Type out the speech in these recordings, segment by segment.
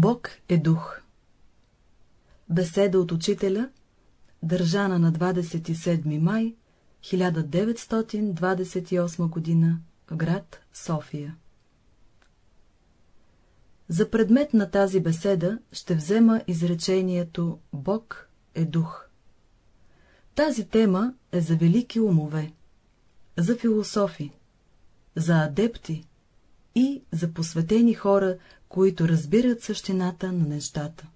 Бог е дух. Беседа от учителя, държана на 27 май 1928 г. в град София. За предмет на тази беседа ще взема изречението Бог е дух. Тази тема е за велики умове, за философи, за адепти и за посветени хора, които разбират същината на нещата.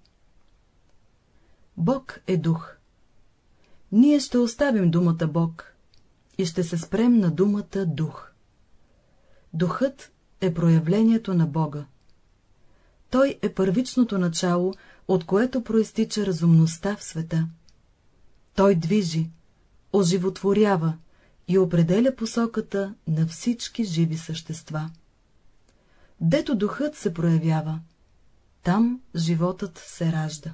Бог е дух. Ние ще оставим думата Бог и ще се спрем на думата дух. Духът е проявлението на Бога. Той е първичното начало, от което проистича разумността в света. Той движи, оживотворява и определя посоката на всички живи същества. Дето духът се проявява, там животът се ражда.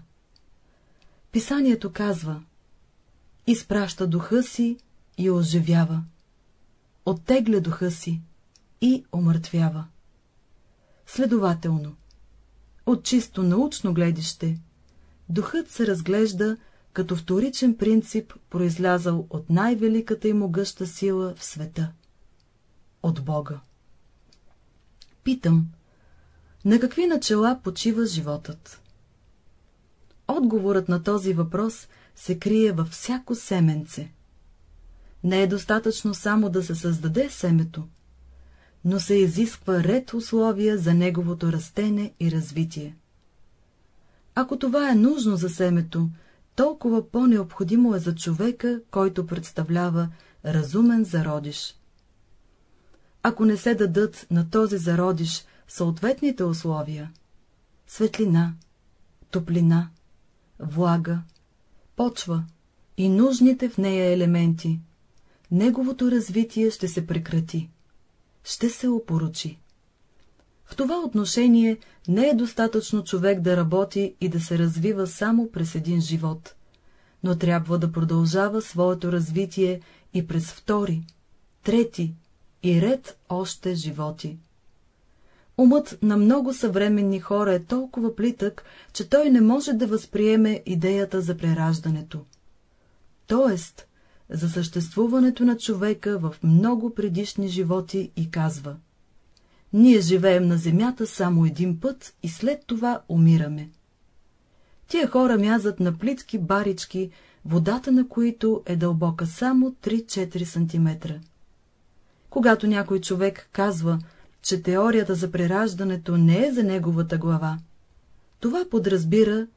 Писанието казва, изпраща духа си и оживява, оттегля духа си и омъртвява. Следователно, от чисто научно гледище, духът се разглежда като вторичен принцип, произлязал от най-великата и могъща сила в света — от Бога. Питам, на какви начала почива животът? Отговорът на този въпрос се крие във всяко семенце. Не е достатъчно само да се създаде семето, но се изисква ред условия за неговото растене и развитие. Ако това е нужно за семето, толкова по-необходимо е за човека, който представлява разумен зародиш. Ако не се дадат на този зародиш съответните условия — светлина, топлина, влага, почва и нужните в нея елементи, неговото развитие ще се прекрати, ще се опоручи. В това отношение не е достатъчно човек да работи и да се развива само през един живот, но трябва да продължава своето развитие и през втори, трети и ред още животи. Умът на много съвременни хора е толкова плитък, че той не може да възприеме идеята за прераждането. Тоест, за съществуването на човека в много предишни животи и казва — ние живеем на земята само един път и след това умираме. Тия хора мязат на плитки барички, водата на които е дълбока само 3-4 см. Когато някой човек казва, че теорията за прераждането не е за неговата глава, това подразбира,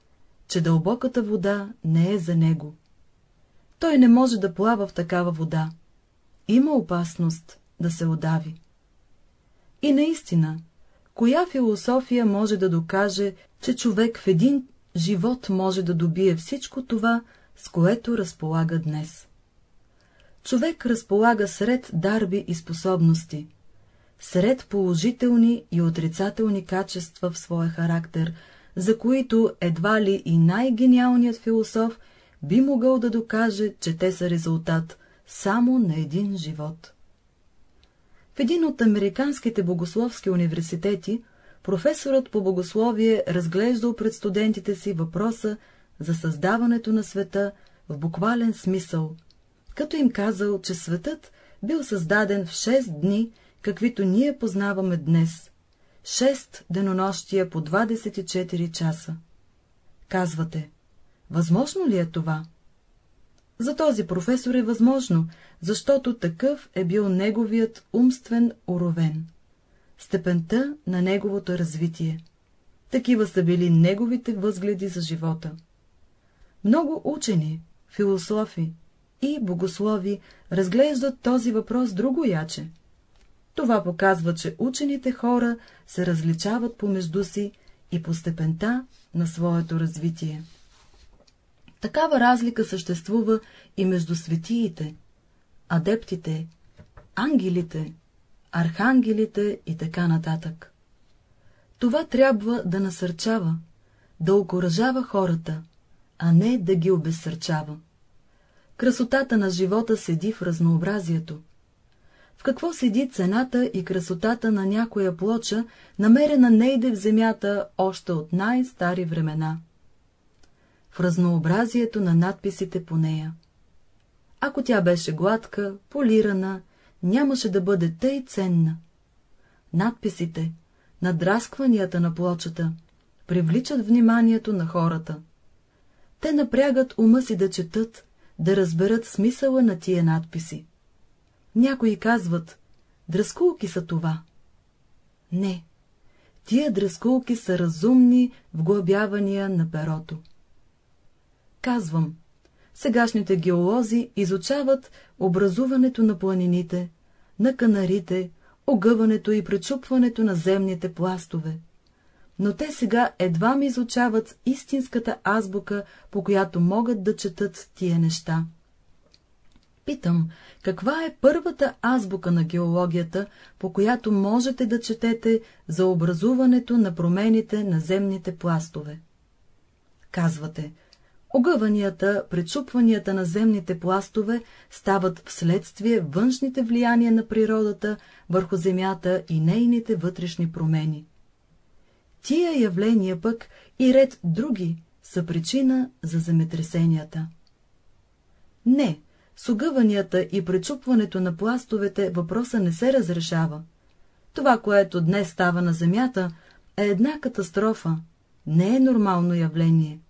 че дълбоката вода не е за него. Той не може да плава в такава вода. Има опасност да се удави. И наистина, коя философия може да докаже, че човек в един живот може да добие всичко това, с което разполага днес? Човек разполага сред дарби и способности, сред положителни и отрицателни качества в своя характер, за които едва ли и най-гениалният философ би могъл да докаже, че те са резултат само на един живот. В един от американските богословски университети професорът по богословие разглеждал пред студентите си въпроса за създаването на света в буквален смисъл, като им казал, че светът бил създаден в 6 дни, каквито ние познаваме днес, 6 денонощия по 24 часа. Казвате, възможно ли е това? За този професор е възможно, защото такъв е бил неговият умствен уровен, степента на неговото развитие. Такива са били неговите възгледи за живота. Много учени, философи и богослови разглеждат този въпрос друго яче. Това показва, че учените хора се различават помежду си и по степента на своето развитие. Такава разлика съществува и между светиите, адептите, ангелите, архангелите и така нататък. Това трябва да насърчава, да окоръжава хората, а не да ги обезсърчава. Красотата на живота седи в разнообразието. В какво седи цената и красотата на някоя плоча, намерена нейде в земята още от най-стари времена? В разнообразието на надписите по нея. Ако тя беше гладка, полирана, нямаше да бъде тъй ценна. Надписите, надраскванията на плочата, привличат вниманието на хората. Те напрягат ума си да четат, да разберат смисъла на тия надписи. Някои казват, дръскулки са това. Не, тия дръскулки са разумни вглъбявания на перото. Казвам, сегашните геолози изучават образуването на планините, на канарите, огъването и пречупването на земните пластове. Но те сега едва ми изучават истинската азбука, по която могат да четат тия неща. Питам, каква е първата азбука на геологията, по която можете да четете за образуването на промените на земните пластове? Казвате, огъванията, пречупванията на земните пластове стават вследствие външните влияния на природата върху земята и нейните вътрешни промени. Тия явления пък и ред други са причина за земетресенията. Не, с огъванията и пречупването на пластовете въпроса не се разрешава. Това, което днес става на Земята, е една катастрофа, не е нормално явление.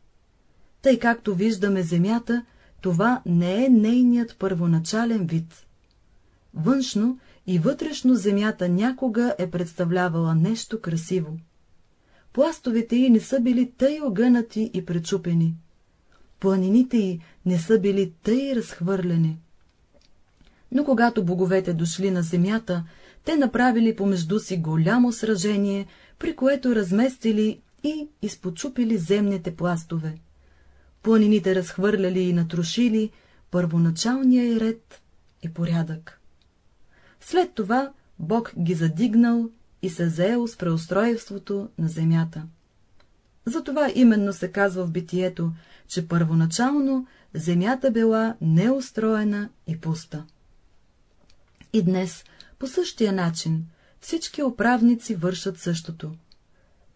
Тъй както виждаме Земята, това не е нейният първоначален вид. Външно и вътрешно Земята някога е представлявала нещо красиво. Пластовете й не са били тъй огънати и пречупени планините й не са били тъй разхвърлени. Но когато боговете дошли на земята, те направили помежду си голямо сражение, при което разместили и изпочупили земните пластове. Планините разхвърляли и натрушили първоначалния ред и порядък. След това Бог ги задигнал и се заел с преустройството на земята. Затова именно се казва в битието, че първоначално земята била неустроена и пуста. И днес, по същия начин, всички управници вършат същото.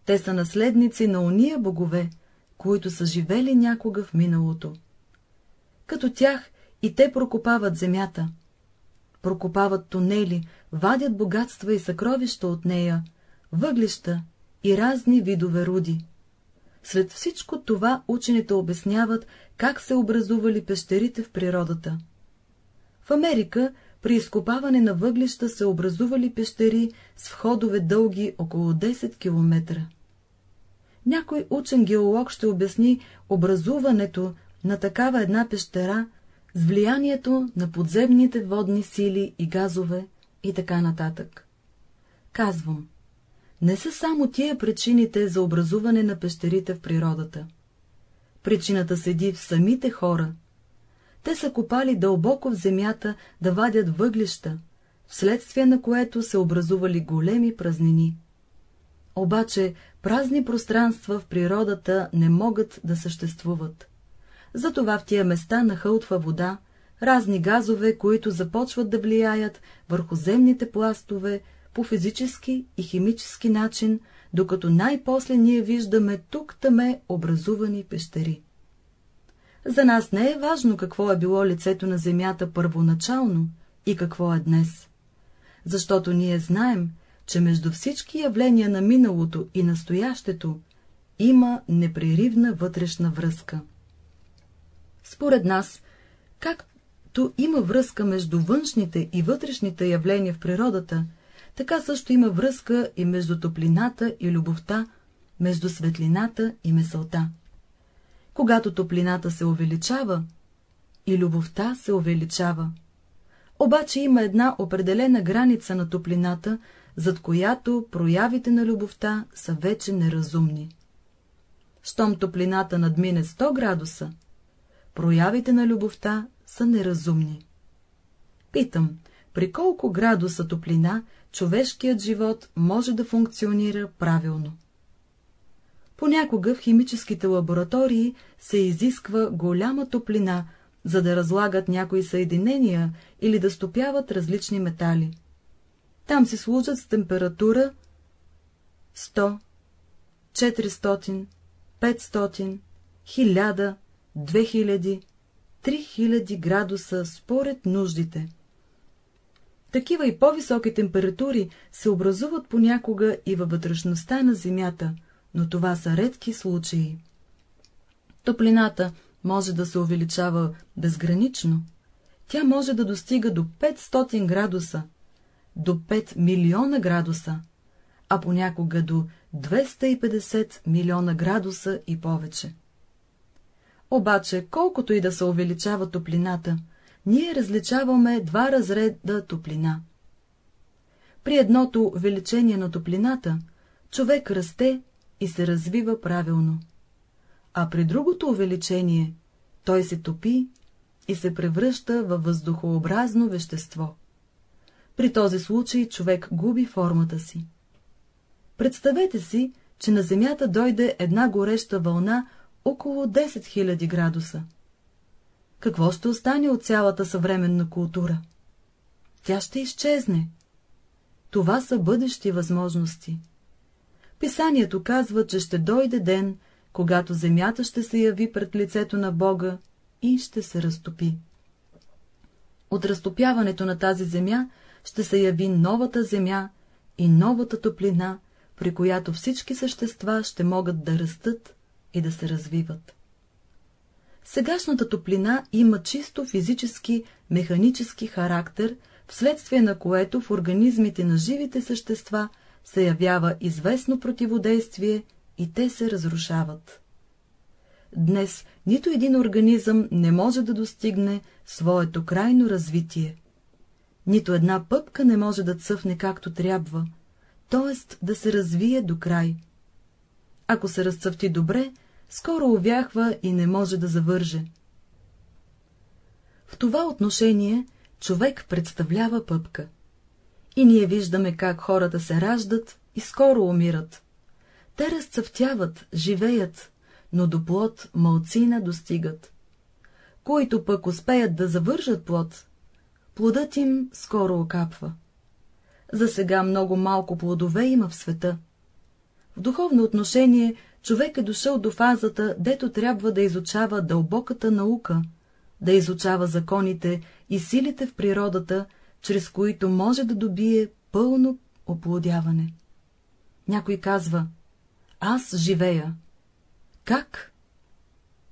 Те са наследници на уния богове, които са живели някога в миналото. Като тях и те прокопават земята, прокопават тунели, вадят богатства и съкровища от нея, въглища и разни видове руди. След всичко това учените обясняват, как се образували пещерите в природата. В Америка при изкопаване на въглища се образували пещери с входове дълги около 10 км. Някой учен геолог ще обясни образуването на такава една пещера с влиянието на подземните водни сили и газове и така нататък. Казвам, не са само тия причините за образуване на пещерите в природата. Причината седи в самите хора. Те са копали дълбоко в земята да вадят въглища, вследствие на което се образували големи празнини. Обаче празни пространства в природата не могат да съществуват. Затова в тия места нахълтва вода, разни газове, които започват да влияят върху земните пластове, по физически и химически начин, докато най-после ние виждаме тук-таме образувани пещери. За нас не е важно какво е било лицето на Земята първоначално и какво е днес, защото ние знаем, че между всички явления на миналото и настоящето има непреривна вътрешна връзка. Според нас, както има връзка между външните и вътрешните явления в природата, така също има връзка и между топлината и любовта, между светлината и месълта. Когато топлината се увеличава, и любовта се увеличава. Обаче има една определена граница на топлината, зад която проявите на любовта са вече неразумни. Щом топлината надмине 100 градуса, проявите на любовта са неразумни. Питам, при колко градуса топлина човешкият живот може да функционира правилно. Понякога в химическите лаборатории се изисква голяма топлина, за да разлагат някои съединения или да стопяват различни метали. Там се служат с температура 100, 400, 500, 1000, 2000, 3000 градуса според нуждите. Такива и по-високи температури се образуват понякога и във вътрешността на Земята, но това са редки случаи. Топлината може да се увеличава безгранично. Тя може да достига до 500 градуса, до 5 милиона градуса, а понякога до 250 милиона градуса и повече. Обаче, колкото и да се увеличава топлината, ние различаваме два разреда топлина. При едното увеличение на топлината, човек расте и се развива правилно, а при другото увеличение той се топи и се превръща във въздухообразно вещество. При този случай човек губи формата си. Представете си, че на Земята дойде една гореща вълна около 10 000 градуса. Какво ще остане от цялата съвременна култура? Тя ще изчезне. Това са бъдещи възможности. Писанието казва, че ще дойде ден, когато земята ще се яви пред лицето на Бога и ще се разтопи. От разтопяването на тази земя ще се яви новата земя и новата топлина, при която всички същества ще могат да растат и да се развиват. Сегашната топлина има чисто физически, механически характер, вследствие на което в организмите на живите същества се явява известно противодействие и те се разрушават. Днес нито един организъм не може да достигне своето крайно развитие. Нито една пъпка не може да цъфне както трябва, т.е. да се развие до край. Ако се разцъфти добре, скоро увяхва и не може да завърже. В това отношение човек представлява пъпка. И ние виждаме как хората се раждат и скоро умират. Те разцъфтяват, живеят, но до плод малцина достигат. Които пък успеят да завържат плод, плодът им скоро окапва. За сега много малко плодове има в света. В духовно отношение човек е дошъл до фазата, дето трябва да изучава дълбоката наука, да изучава законите и силите в природата, чрез които може да добие пълно оплодяване. Някой казва, аз живея. Как?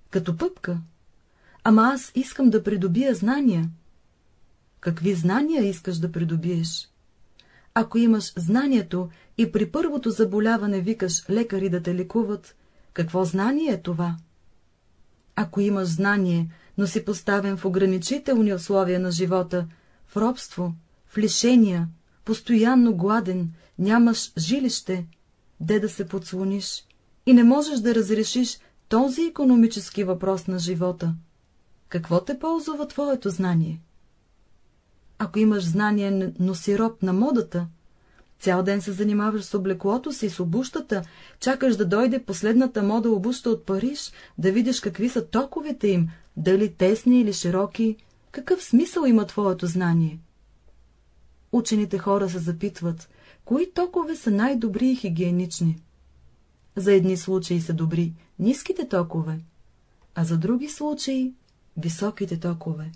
Като пъпка. Ама аз искам да придобия знания. Какви знания искаш да придобиеш? Ако имаш знанието и при първото заболяване викаш лекари да те лекуват, какво знание е това? Ако имаш знание, но си поставен в ограничителни условия на живота, в робство, в лишения, постоянно гладен, нямаш жилище, де да се подслониш, и не можеш да разрешиш този економически въпрос на живота, какво те ползва твоето знание? Ако имаш знание, но си роб на модата, цял ден се занимаваш с облеклото си, с обущата, чакаш да дойде последната мода обуща от Париж, да видиш какви са токовете им, дали тесни или широки, какъв смисъл има твоето знание? Учените хора се запитват, кои токове са най-добри и хигиенични. За едни случаи са добри ниските токове, а за други случаи високите токове.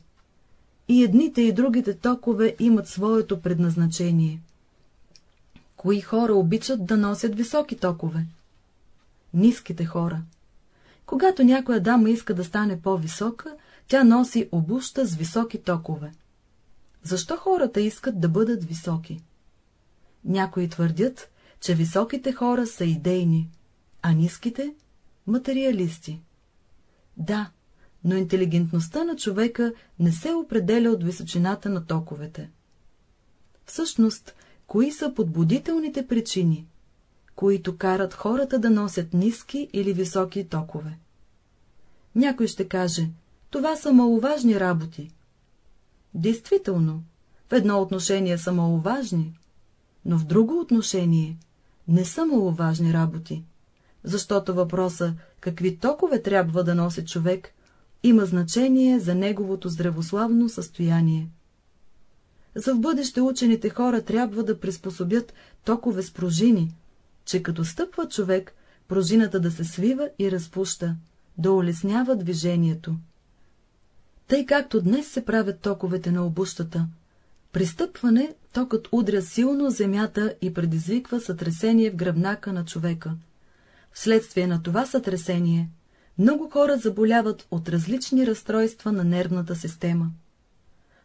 И едните и другите токове имат своето предназначение. Кои хора обичат да носят високи токове? Ниските хора. Когато някоя дама иска да стане по-висока, тя носи обуща с високи токове. Защо хората искат да бъдат високи? Някои твърдят, че високите хора са идейни, а ниските — материалисти. Да, но интелигентността на човека не се определя от височината на токовете. Всъщност, кои са подбудителните причини, които карат хората да носят ниски или високи токове? Някой ще каже, това са маловажни работи. Действително, в едно отношение са маловажни, но в друго отношение не са маловажни работи, защото въпроса какви токове трябва да носи човек има значение за неговото здравославно състояние. За в бъдеще учените хора трябва да приспособят токове с пружини, че като стъпва човек, пружината да се свива и разпуща, да улеснява движението. Тъй както днес се правят токовете на обущата, при стъпване токът удря силно земята и предизвиква сътресение в гръбнака на човека. Вследствие на това сътресение, много хора заболяват от различни разстройства на нервната система.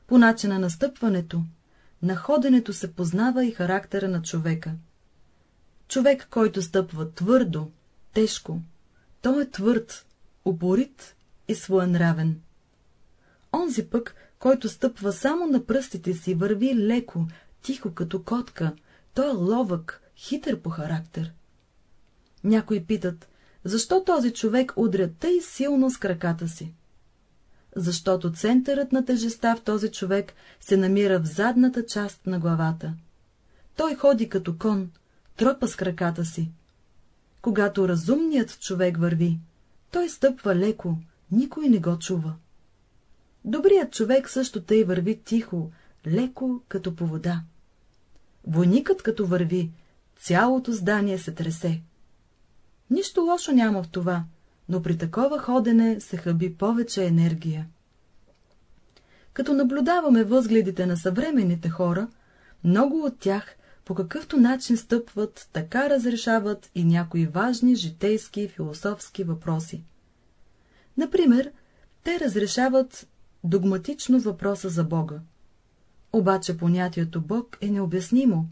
По начина на стъпването, на ходенето се познава и характера на човека. Човек, който стъпва твърдо, тежко, той е твърд, упорит и своенравен. Онзи пък, който стъпва само на пръстите си, върви леко, тихо като котка, той е ловък, хитър по характер. Някои питат, защо този човек удря тъй силно с краката си? Защото центърът на тежеста в този човек се намира в задната част на главата. Той ходи като кон, тропа с краката си. Когато разумният човек върви, той стъпва леко, никой не го чува. Добрият човек също тъй върви тихо, леко, като по вода. Войникът като върви, цялото здание се тресе. Нищо лошо няма в това, но при такова ходене се хъби повече енергия. Като наблюдаваме възгледите на съвременните хора, много от тях по какъвто начин стъпват, така разрешават и някои важни житейски и философски въпроси. Например, те разрешават догматично въпроса за Бога. Обаче понятието Бог е необяснимо.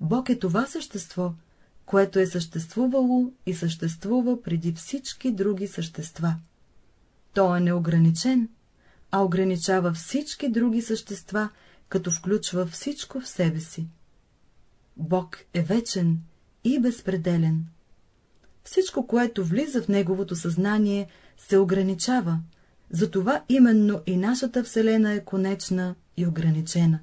Бог е това същество, което е съществувало и съществува преди всички други същества. То е неограничен, а ограничава всички други същества, като включва всичко в себе си. Бог е вечен и безпределен. Всичко, което влиза в неговото съзнание, се ограничава, затова именно и нашата Вселена е конечна и ограничена.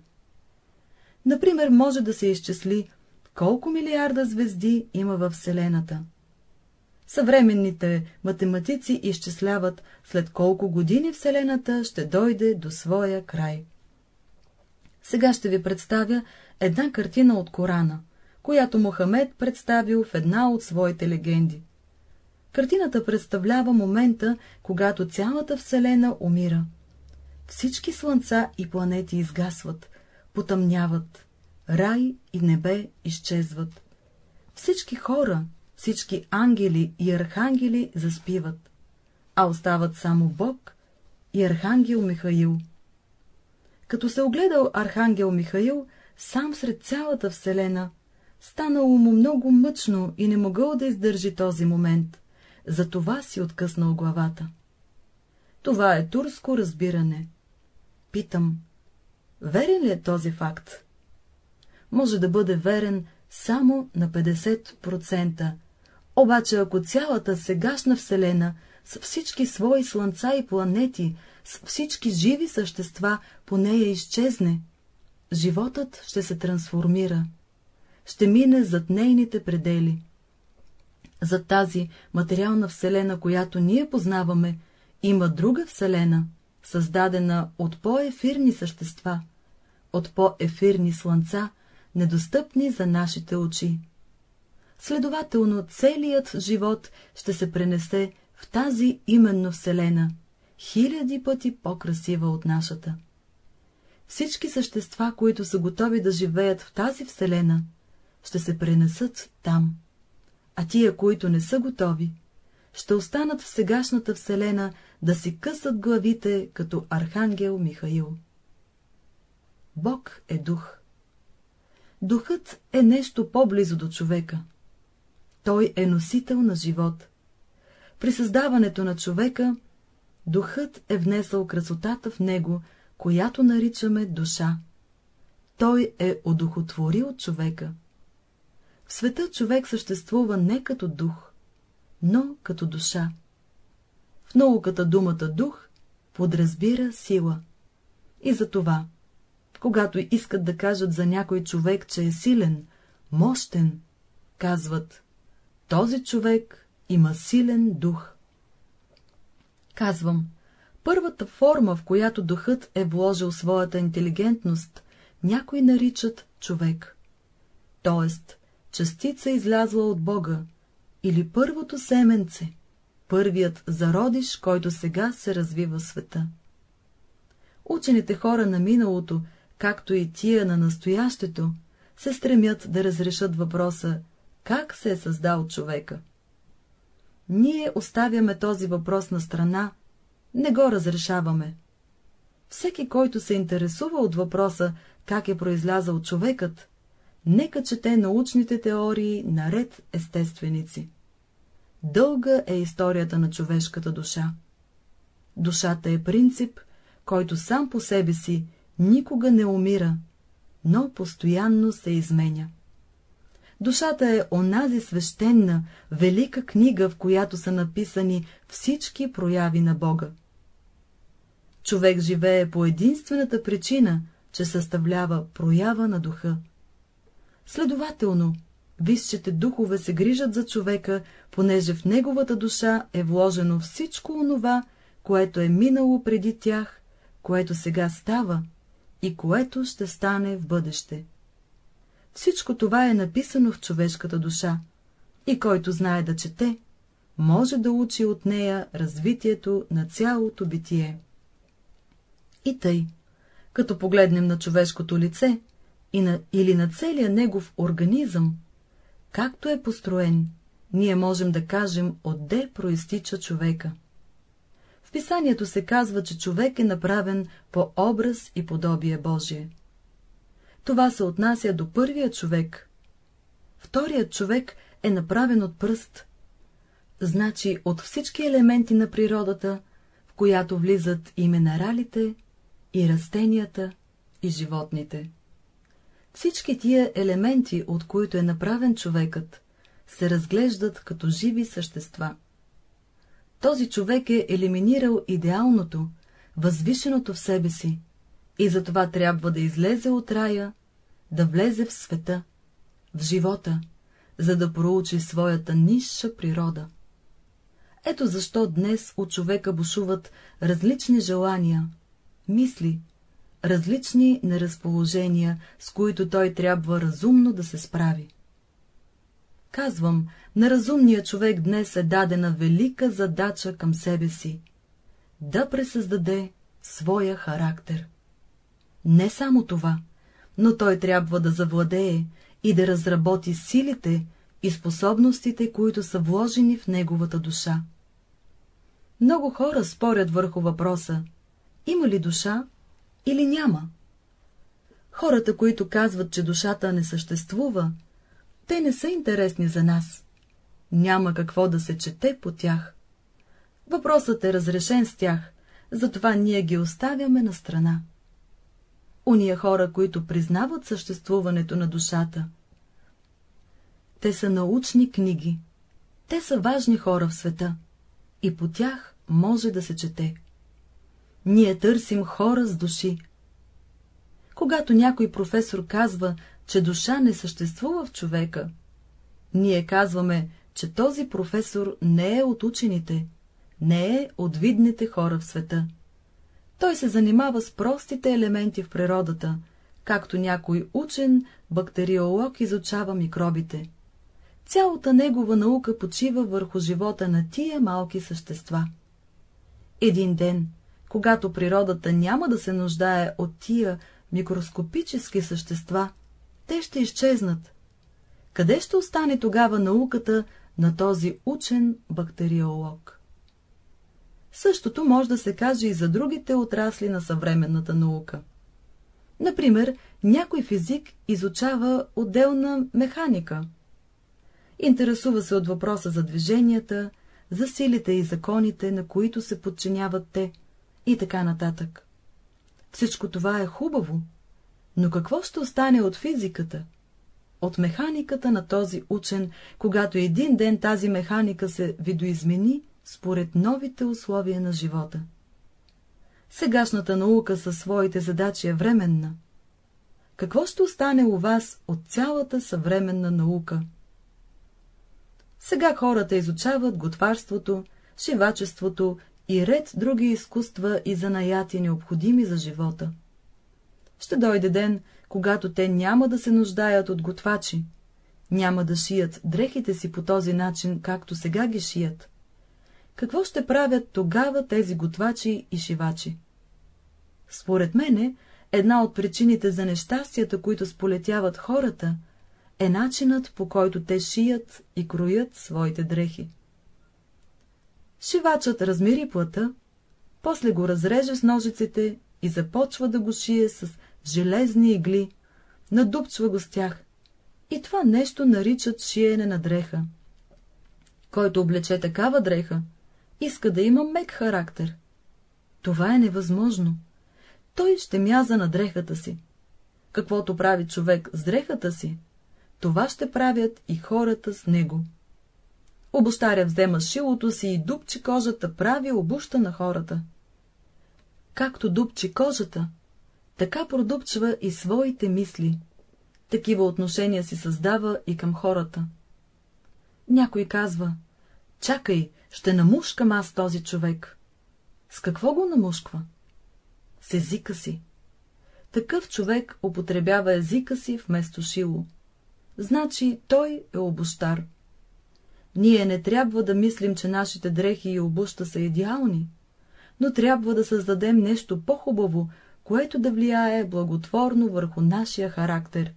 Например, може да се изчисли колко милиарда звезди има във Вселената. Съвременните математици изчисляват, след колко години Вселената ще дойде до своя край. Сега ще ви представя една картина от Корана, която Мохамед представил в една от своите легенди. Картината представлява момента, когато цялата Вселена умира. Всички слънца и планети изгасват, потъмняват, рай и небе изчезват. Всички хора, всички ангели и архангели заспиват, а остават само Бог и архангел Михаил. Като се огледал архангел Михаил, сам сред цялата вселена, станало му много мъчно и не могъл да издържи този момент, затова си откъснал главата. Това е турско разбиране. Питам, верен ли е този факт? Може да бъде верен само на 50%, обаче ако цялата сегашна Вселена с всички свои слънца и планети, с всички живи същества по нея изчезне, животът ще се трансформира, ще мине зад нейните предели. За тази материална вселена, която ние познаваме, има друга вселена, създадена от по-ефирни същества, от по-ефирни слънца, недостъпни за нашите очи. Следователно, целият живот ще се пренесе в тази именно Вселена, хиляди пъти по-красива от нашата. Всички същества, които са готови да живеят в тази Вселена, ще се пренесат там, а тия, които не са готови, ще останат в сегашната Вселена да си късат главите, като Архангел Михаил. Бог е дух. Духът е нещо по-близо до човека. Той е носител на живот. При създаването на човека, духът е внесъл красотата в него, която наричаме душа. Той е одухотворил човека. В света човек съществува не като дух, но като душа. В науката думата дух подразбира сила. И за това, когато искат да кажат за някой човек, че е силен, мощен, казват, този човек има силен дух. Казвам, първата форма, в която духът е вложил своята интелигентност, някои наричат човек. Тоест, частица излязла от Бога, или първото семенце, първият зародиш, който сега се развива света. Учените хора на миналото, както и тия на настоящето, се стремят да разрешат въпроса, как се е създал човека. Ние оставяме този въпрос на страна, не го разрешаваме. Всеки, който се интересува от въпроса, как е произлязал човекът, нека чете научните теории наред естественици. Дълга е историята на човешката душа. Душата е принцип, който сам по себе си никога не умира, но постоянно се изменя. Душата е онази свещена, велика книга, в която са написани всички прояви на Бога. Човек живее по единствената причина, че съставлява проява на духа. Следователно, висшите духове се грижат за човека, понеже в неговата душа е вложено всичко онова, което е минало преди тях, което сега става и което ще стане в бъдеще. Всичко това е написано в човешката душа, и който знае да чете, може да учи от нея развитието на цялото битие. И тъй, като погледнем на човешкото лице и на, или на целия негов организъм, както е построен, ние можем да кажем, отде проистича човека. Писанието се казва, че човек е направен по образ и подобие Божие. Това се отнася до първия човек. Вторият човек е направен от пръст. Значи от всички елементи на природата, в която влизат и минералите, и растенията, и животните. Всички тия елементи, от които е направен човекът, се разглеждат като живи същества. Този човек е елиминирал идеалното, възвишеното в себе си, и затова трябва да излезе от рая, да влезе в света, в живота, за да проучи своята нисша природа. Ето защо днес от човека бушуват различни желания, мисли, различни неразположения, с които той трябва разумно да се справи. Казвам, на разумния човек днес е дадена велика задача към себе си — да пресъздаде своя характер. Не само това, но той трябва да завладее и да разработи силите и способностите, които са вложени в неговата душа. Много хора спорят върху въпроса, има ли душа или няма. Хората, които казват, че душата не съществува, те не са интересни за нас. Няма какво да се чете по тях. Въпросът е разрешен с тях, затова ние ги оставяме на страна. Уния хора, които признават съществуването на душата. Те са научни книги. Те са важни хора в света. И по тях може да се чете. Ние търсим хора с души. Когато някой професор казва, че душа не съществува в човека, ние казваме, че този професор не е от учените, не е от видните хора в света. Той се занимава с простите елементи в природата, както някой учен бактериолог изучава микробите. Цялата негова наука почива върху живота на тия малки същества. Един ден, когато природата няма да се нуждае от тия микроскопически същества, те ще изчезнат. Къде ще остане тогава науката на този учен бактериолог? Същото може да се каже и за другите отрасли на съвременната наука. Например, някой физик изучава отделна механика. Интересува се от въпроса за движенията, за силите и законите, на които се подчиняват те, и така нататък. Всичко това е хубаво, но какво ще остане от физиката? От механиката на този учен, когато един ден тази механика се видоизмени според новите условия на живота. Сегашната наука със своите задачи е временна. Какво ще остане у вас от цялата съвременна наука? Сега хората изучават готварството, шивачеството и ред други изкуства и занаяти необходими за живота. Ще дойде ден, когато те няма да се нуждаят от готвачи, няма да шият дрехите си по този начин, както сега ги шият. Какво ще правят тогава тези готвачи и шивачи? Според мене, една от причините за нещастията, които сполетяват хората, е начинът, по който те шият и кроят своите дрехи. Шивачът размери плъта, после го разреже с ножиците и започва да го шие с железни игли, надупчва го с тях. И това нещо наричат шиене на дреха. Който облече такава дреха, иска да има мек характер. Това е невъзможно. Той ще мяза на дрехата си. Каквото прави човек с дрехата си, това ще правят и хората с него. Обощаря взема шилото си и дупчи кожата прави обуща на хората. Както дупчи кожата, така продупчва и своите мисли. Такива отношения си създава и към хората. Някой казва, чакай, ще намушкам аз този човек. С какво го намушква? С езика си. Такъв човек употребява езика си вместо шило. Значи той е обощар. Ние не трябва да мислим, че нашите дрехи и обуща са идеални, но трябва да създадем нещо по-хубаво, което да влияе благотворно върху нашия характер.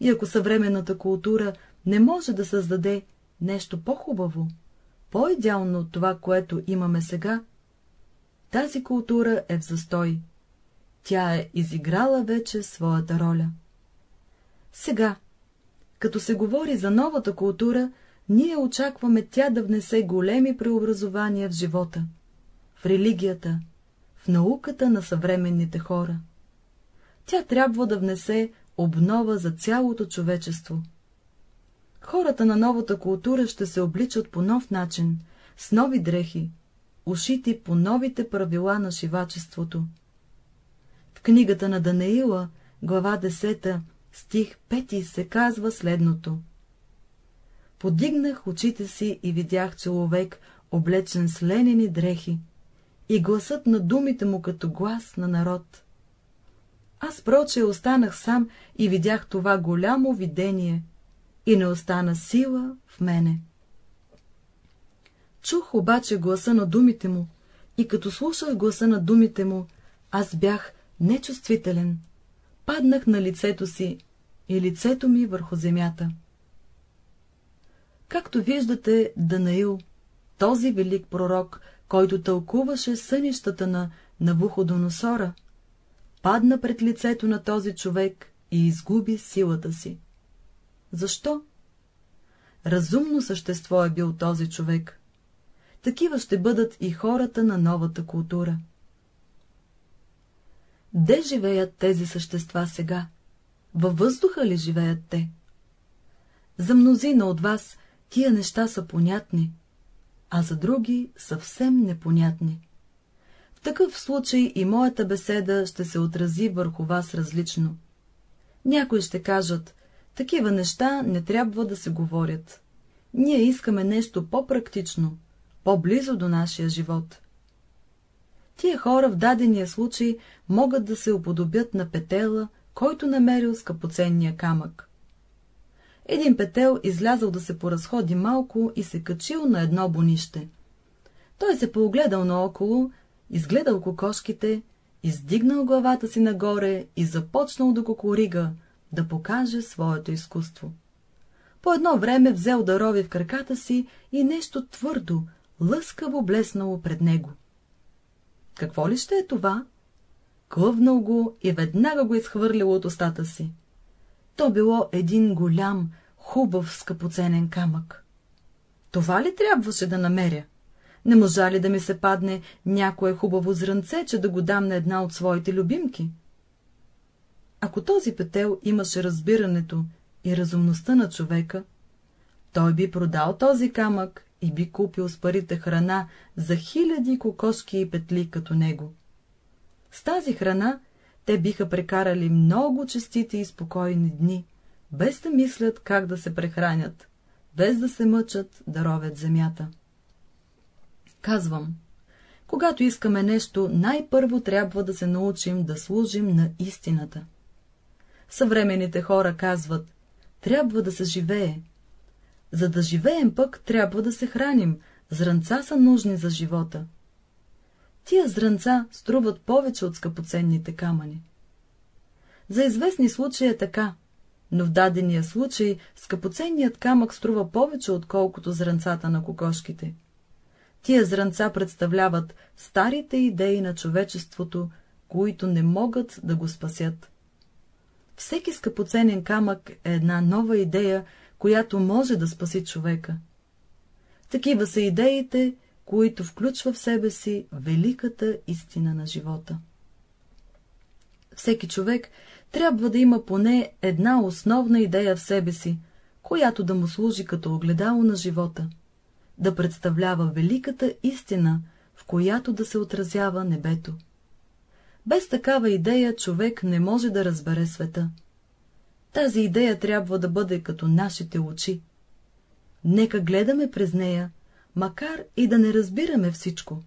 И ако съвременната култура не може да създаде нещо по-хубаво, по-идеално от това, което имаме сега, тази култура е в застой. Тя е изиграла вече своята роля. Сега, като се говори за новата култура, ние очакваме тя да внесе големи преобразования в живота, в религията, науката на съвременните хора. Тя трябва да внесе обнова за цялото човечество. Хората на новата култура ще се обличат по нов начин, с нови дрехи, ушити по новите правила на шивачеството. В книгата на Данаила, глава 10, стих 5 се казва следното. Подигнах очите си и видях човек, облечен с ленени дрехи, и гласът на думите му като глас на народ. Аз проче останах сам и видях това голямо видение, и не остана сила в мене. Чух обаче гласа на думите му, и като слушах гласа на думите му, аз бях нечувствителен, паднах на лицето си и лицето ми върху земята. Както виждате, Данаил, този велик пророк, който тълкуваше сънищата на Навуходоносора, падна пред лицето на този човек и изгуби силата си. Защо? Разумно същество е бил този човек. Такива ще бъдат и хората на новата култура. Де живеят тези същества сега? Във въздуха ли живеят те? За мнозина от вас тия неща са понятни, а за други съвсем непонятни. В такъв случай и моята беседа ще се отрази върху вас различно. Някои ще кажат, такива неща не трябва да се говорят. Ние искаме нещо по-практично, по-близо до нашия живот. Тия хора в дадения случай могат да се уподобят на петела, който намерил скъпоценния камък. Един петел излязъл да се поразходи малко и се качил на едно бонище. Той се поогледал наоколо, изгледал кокошките, издигнал главата си нагоре и започнал да кокорига, да покаже своето изкуство. По едно време взел да рови в краката си и нещо твърдо, лъскаво блеснало пред него. Какво ли ще е това? Клъвнал го и веднага го изхвърлил от устата си. То било един голям, хубав, скъпоценен камък. Това ли трябваше да намеря? Не можа ли да ми се падне някое хубаво зранце, че да го дам на една от своите любимки? Ако този петел имаше разбирането и разумността на човека, той би продал този камък и би купил с парите храна за хиляди кокошки и петли като него. С тази храна те биха прекарали много честите и спокойни дни, без да мислят как да се прехранят, без да се мъчат да ровят земята. Казвам, когато искаме нещо, най-първо трябва да се научим да служим на истината. Съвременните хора казват, трябва да се живее. За да живеем пък, трябва да се храним, зранца са нужни за живота. Тия зранца струват повече от скъпоценните камъни. За известни случаи е така, но в дадения случай скъпоценният камък струва повече, отколкото зранцата на кокошките. Тия зранца представляват старите идеи на човечеството, които не могат да го спасят. Всеки скъпоценен камък е една нова идея, която може да спаси човека. Такива са идеите, които включва в себе си великата истина на живота. Всеки човек трябва да има поне една основна идея в себе си, която да му служи като огледало на живота, да представлява великата истина, в която да се отразява небето. Без такава идея човек не може да разбере света. Тази идея трябва да бъде като нашите очи. Нека гледаме през нея, макар и да не разбираме всичко.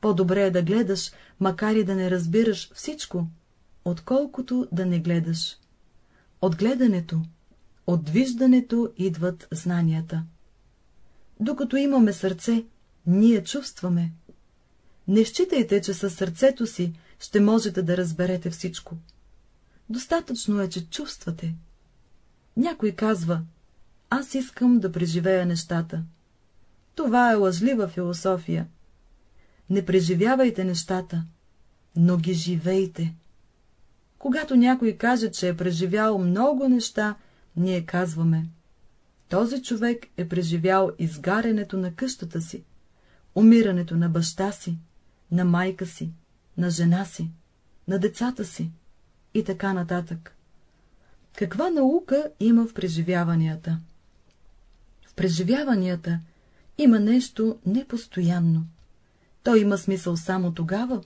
По-добре е да гледаш, макар и да не разбираш всичко, отколкото да не гледаш. От гледането, от виждането идват знанията. Докато имаме сърце, ние чувстваме. Не считайте, че със сърцето си ще можете да разберете всичко. Достатъчно е, че чувствате. Някой казва, аз искам да преживея нещата. Това е лъжлива философия. Не преживявайте нещата, но ги живейте. Когато някой каже, че е преживял много неща, ние казваме. Този човек е преживял изгарянето на къщата си, умирането на баща си, на майка си, на жена си, на децата си и така нататък. Каква наука има в преживяванията? В преживяванията има нещо непостоянно. То има смисъл само тогава,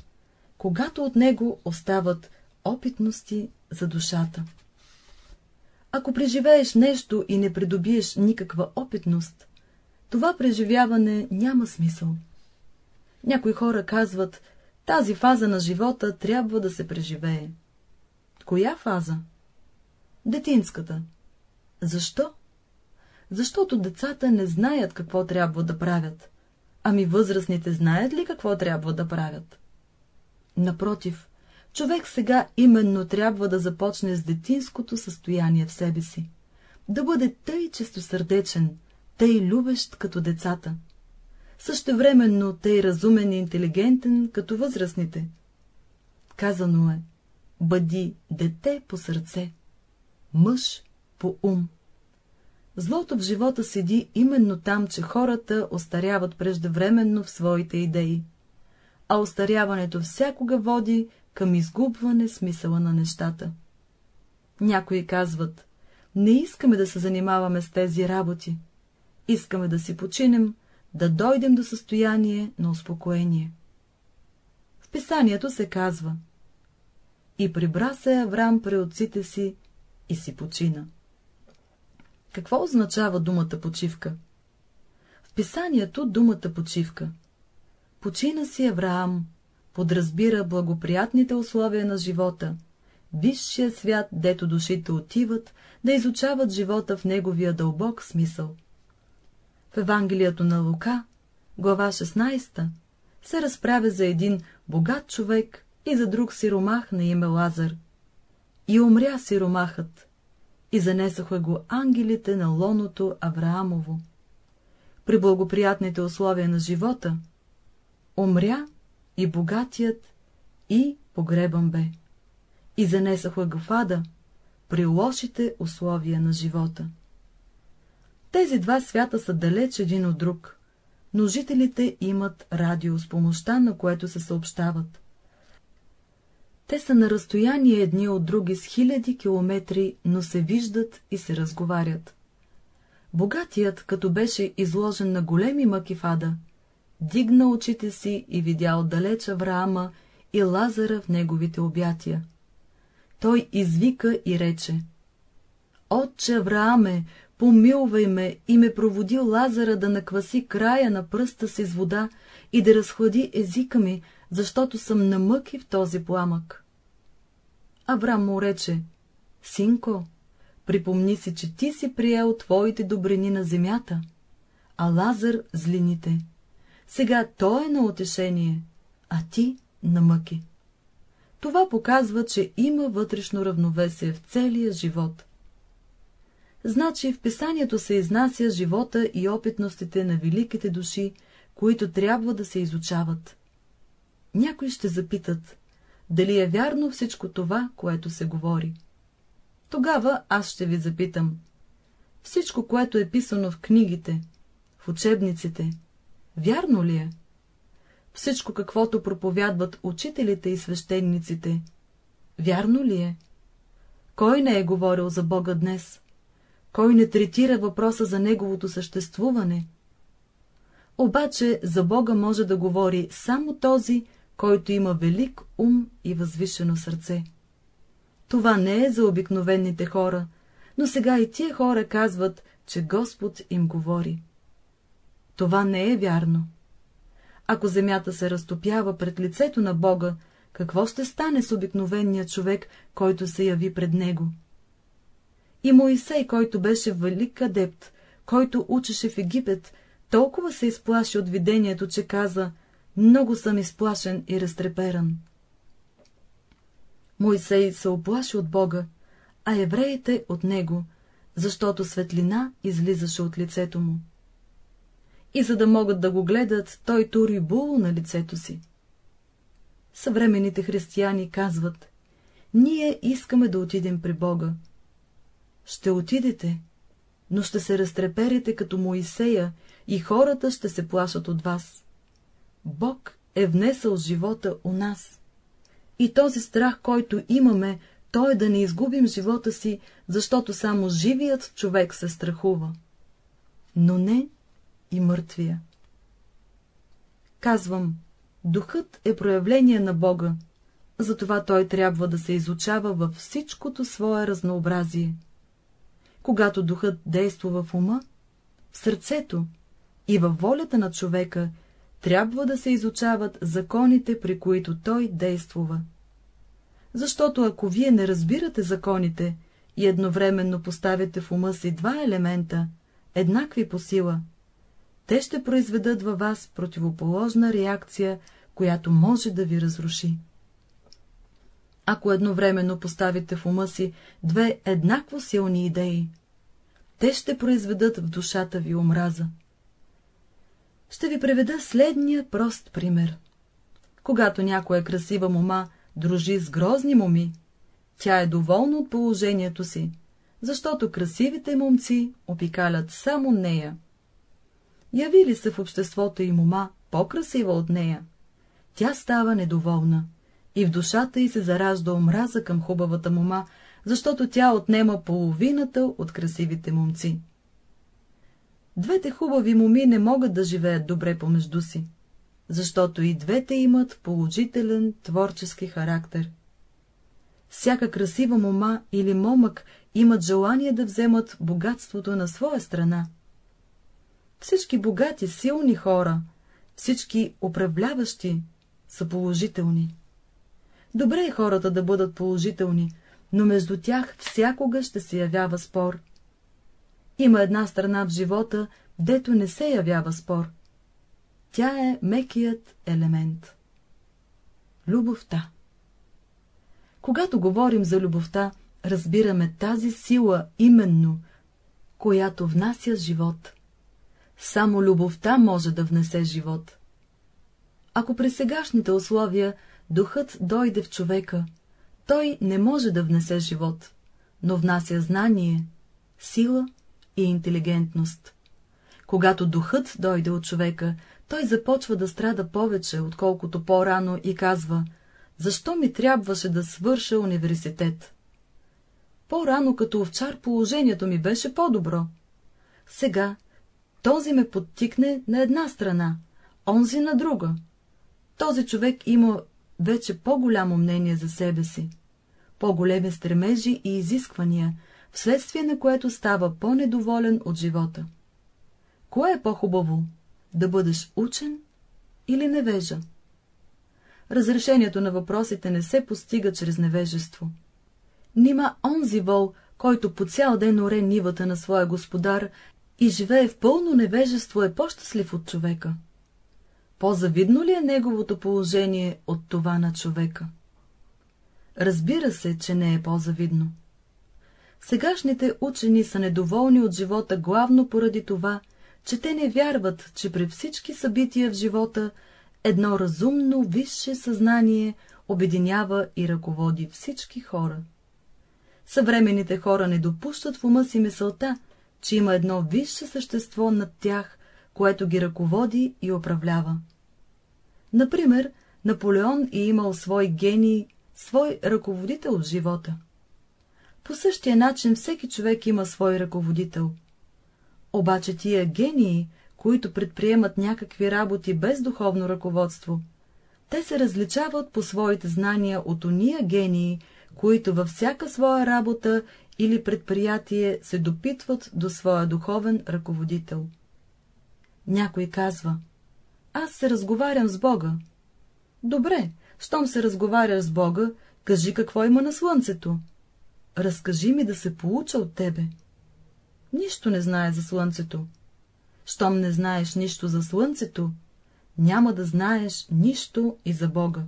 когато от него остават опитности за душата. Ако преживееш нещо и не придобиеш никаква опитност, това преживяване няма смисъл. Някои хора казват, тази фаза на живота трябва да се преживее. Коя фаза? Детинската. Защо? Защото децата не знаят какво трябва да правят. Ами възрастните знаят ли какво трябва да правят? Напротив, човек сега именно трябва да започне с детинското състояние в себе си. Да бъде тъй чистосърдечен, тъй любещ като децата. Същевременно тъй разумен и интелигентен като възрастните. Казано е, бъди дете по сърце, мъж по ум. Злото в живота седи именно там, че хората остаряват преждевременно в своите идеи, а остаряването всякога води към изгубване смисъла на нещата. Някои казват, не искаме да се занимаваме с тези работи, искаме да си починем, да дойдем до състояние на успокоение. В писанието се казва И прибра се Авраам при отците си и си почина. Какво означава думата почивка? В писанието думата почивка. Почина си Авраам, подразбира благоприятните условия на живота, висшия свят, дето душите отиват, да изучават живота в неговия дълбок смисъл. В Евангелието на Лука, глава 16, се разправя за един богат човек и за друг сиромах на име Лазар. И умря сиромахът, и занесоха го ангелите на лоното Авраамово. При благоприятните условия на живота умря и богатият, и погребан бе. И занесоха го в ада при лошите условия на живота. Тези два свята са далеч един от друг, но жителите имат радио, с помощта на което се съобщават. Те са на разстояние едни от други с хиляди километри, но се виждат и се разговарят. Богатият, като беше изложен на големи мъки в ада, дигна очите си и видя отдалеч Авраама и Лазара в неговите обятия. Той извика и рече — Отче Аврааме, помилвай ме и ме проводи Лазара да накваси края на пръста си с вода и да разхлади езика ми, защото съм на мъки в този пламък. Авраам му рече, Синко, припомни си, че ти си приел твоите добрини на земята, а Лазар — злините. Сега той е на утешение, а ти — на мъки. Това показва, че има вътрешно равновесие в целия живот. Значи в писанието се изнася живота и опитностите на великите души, които трябва да се изучават. Някои ще запитат, дали е вярно всичко това, което се говори. Тогава аз ще ви запитам. Всичко, което е писано в книгите, в учебниците, вярно ли е? Всичко, каквото проповядват учителите и свещениците, вярно ли е? Кой не е говорил за Бога днес? Кой не третира въпроса за Неговото съществуване? Обаче за Бога може да говори само този, който има велик ум и възвишено сърце. Това не е за обикновените хора, но сега и тия хора казват, че Господ им говори. Това не е вярно. Ако земята се разтопява пред лицето на Бога, какво ще стане с обикновения човек, който се яви пред него? И Моисей, който беше велик адепт, който учеше в Египет, толкова се изплаши от видението, че каза много съм изплашен и разтреперан. Моисей се оплаши от Бога, а евреите от него, защото светлина излизаше от лицето му. И за да могат да го гледат, той тури було на лицето си. Съвременните християни казват, ние искаме да отидем при Бога. Ще отидете, но ще се разтреперите като Моисея и хората ще се плашат от вас. Бог е внесъл живота у нас. И този страх, който имаме, то е да не изгубим живота си, защото само живият човек се страхува. Но не и мъртвия. Казвам, духът е проявление на Бога, затова той трябва да се изучава във всичкото свое разнообразие. Когато духът действа в ума, в сърцето и във волята на човека, трябва да се изучават законите, при които той действува. Защото ако вие не разбирате законите и едновременно поставяте в ума си два елемента, еднакви по сила, те ще произведат във вас противоположна реакция, която може да ви разруши. Ако едновременно поставите в ума си две еднакво силни идеи, те ще произведат в душата ви омраза. Ще ви преведа следния прост пример. Когато някоя красива мома дружи с грозни моми, тя е доволна от положението си, защото красивите момци опикалят само нея. Яви ли се в обществото и мома по-красива от нея, тя става недоволна и в душата й се заражда омраза към хубавата мома, защото тя отнема половината от красивите момци. Двете хубави моми не могат да живеят добре помежду си, защото и двете имат положителен творчески характер. Всяка красива мома или момък имат желание да вземат богатството на своя страна. Всички богати, силни хора, всички управляващи са положителни. Добре е хората да бъдат положителни, но между тях всякога ще се явява спор. Има една страна в живота, дето не се явява спор. Тя е мекият елемент. Любовта Когато говорим за любовта, разбираме тази сила именно, която внася живот. Само любовта може да внесе живот. Ако при сегашните условия духът дойде в човека, той не може да внесе живот, но внася знание, сила и интелигентност. Когато духът дойде от човека, той започва да страда повече, отколкото по-рано и казва, защо ми трябваше да свърша университет? По-рано като овчар положението ми беше по-добро. Сега този ме подтикне на една страна, онзи на друга. Този човек има вече по-голямо мнение за себе си, по-големи стремежи и изисквания, вследствие на което става по-недоволен от живота. Кое е по-хубаво? Да бъдеш учен или невежа? Разрешението на въпросите не се постига чрез невежество. Нима онзи вол, който по цял ден оре нивата на своя господар и живее в пълно невежество, е по-щастлив от човека. По-завидно ли е неговото положение от това на човека? Разбира се, че не е по-завидно. Сегашните учени са недоволни от живота главно поради това, че те не вярват, че при всички събития в живота едно разумно, висше съзнание обединява и ръководи всички хора. Съвременните хора не допущат в ума си мисълта, че има едно висше същество над тях, което ги ръководи и управлява. Например, Наполеон е имал свой гений, свой ръководител в живота. По същия начин всеки човек има свой ръководител. Обаче тия гении, които предприемат някакви работи без духовно ръководство, те се различават по своите знания от ония гении, които във всяка своя работа или предприятие се допитват до своя духовен ръководител. Някой казва, аз се разговарям с Бога. Добре, щом се разговаряш с Бога, кажи какво има на слънцето. Разкажи ми да се получа от тебе. Нищо не знае за слънцето. Щом не знаеш нищо за слънцето, няма да знаеш нищо и за Бога.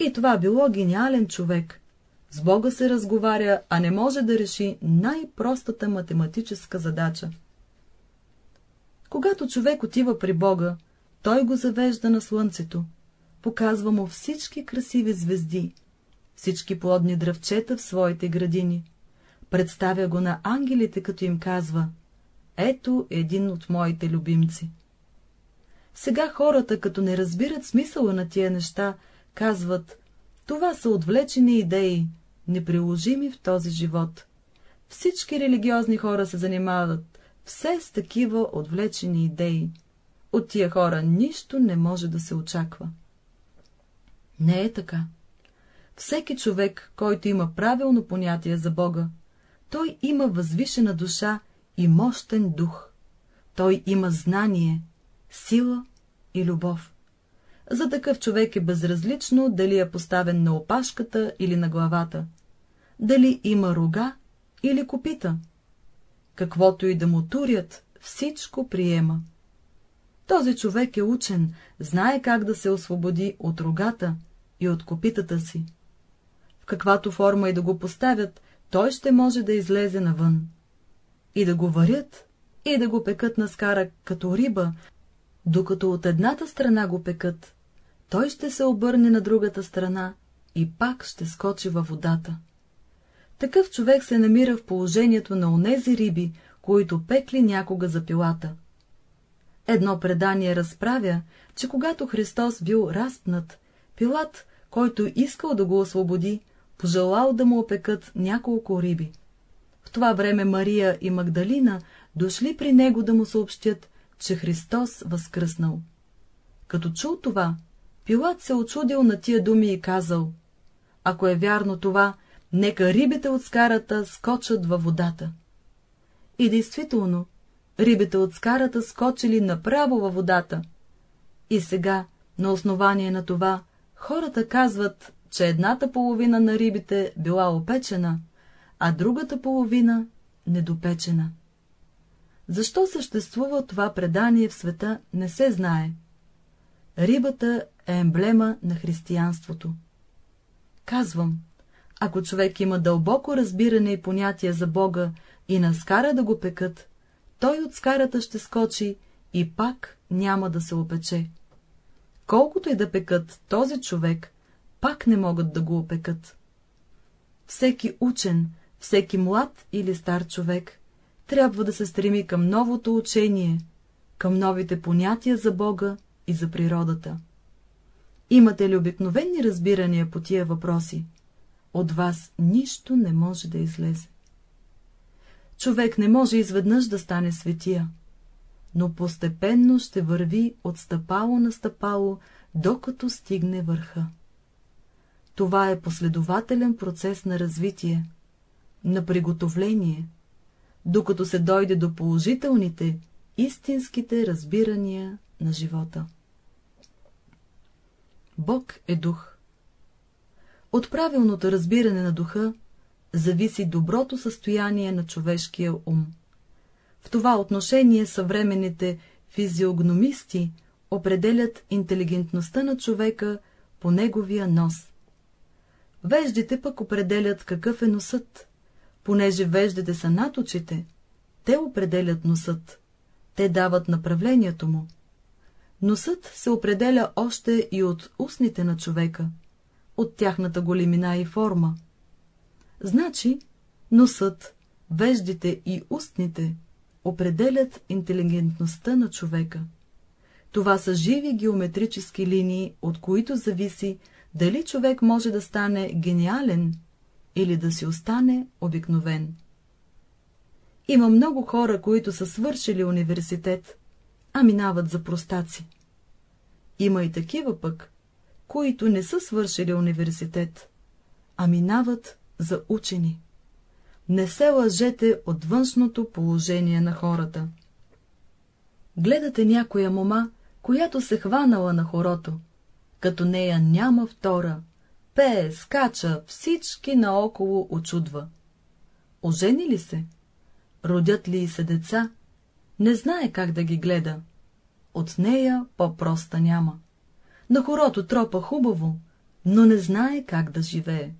И това било гениален човек. С Бога се разговаря, а не може да реши най-простата математическа задача. Когато човек отива при Бога, той го завежда на слънцето, показва му всички красиви звезди, всички плодни дръвчета в своите градини, представя го на ангелите, като им казва «Ето един от моите любимци». Сега хората, като не разбират смисъла на тия неща, казват «Това са отвлечени идеи, неприложими в този живот». Всички религиозни хора се занимават все с такива отвлечени идеи. От тия хора нищо не може да се очаква. Не е така. Всеки човек, който има правилно понятие за Бога, той има възвишена душа и мощен дух. Той има знание, сила и любов. За такъв човек е безразлично, дали е поставен на опашката или на главата, дали има рога или копита. Каквото и да му турят, всичко приема. Този човек е учен, знае как да се освободи от рогата и от копитата си. Каквато форма и да го поставят, той ще може да излезе навън. И да го варят, и да го пекат на скара като риба, докато от едната страна го пекат, той ще се обърне на другата страна и пак ще скочи във водата. Такъв човек се намира в положението на онези риби, които пекли някога за пилата. Едно предание разправя, че когато Христос бил разпнат, Пилат, който искал да го освободи, пожелал да му опекат няколко риби. В това време Мария и Магдалина дошли при него да му съобщят, че Христос възкръснал. Като чул това, Пилат се очудил на тия думи и казал, ако е вярно това, нека рибите от скарата скочат във водата. И действително, рибите от скарата скочили направо във водата. И сега, на основание на това, хората казват, че едната половина на рибите била опечена, а другата половина недопечена. Защо съществува това предание в света, не се знае. Рибата е емблема на християнството. Казвам, ако човек има дълбоко разбиране и понятие за Бога и наскара да го пекат, той от скарата ще скочи и пак няма да се опече. Колкото и да пекат този човек, пак не могат да го опекат. Всеки учен, всеки млад или стар човек трябва да се стреми към новото учение, към новите понятия за Бога и за природата. Имате ли обикновени разбирания по тия въпроси? От вас нищо не може да излезе. Човек не може изведнъж да стане светия, но постепенно ще върви от стъпало на стъпало, докато стигне върха. Това е последователен процес на развитие, на приготовление, докато се дойде до положителните, истинските разбирания на живота. Бог е дух. От правилното разбиране на духа зависи доброто състояние на човешкия ум. В това отношение съвременните физиогномисти определят интелигентността на човека по неговия нос. Веждите пък определят какъв е носът. Понеже веждите са над очите, те определят носът. Те дават направлението му. Носът се определя още и от устните на човека, от тяхната големина и форма. Значи, носът, веждите и устните определят интелигентността на човека. Това са живи геометрически линии, от които зависи дали човек може да стане гениален или да си остане обикновен. Има много хора, които са свършили университет, а минават за простаци. Има и такива пък, които не са свършили университет, а минават за учени. Не се лъжете от външното положение на хората. Гледате някоя мома, която се хванала на хорото, като нея няма втора, пее, скача, всички наоколо очудва. Ожени ли се? Родят ли се деца? Не знае как да ги гледа. От нея по-проста няма. На хорото тропа хубаво, но не знае как да живее.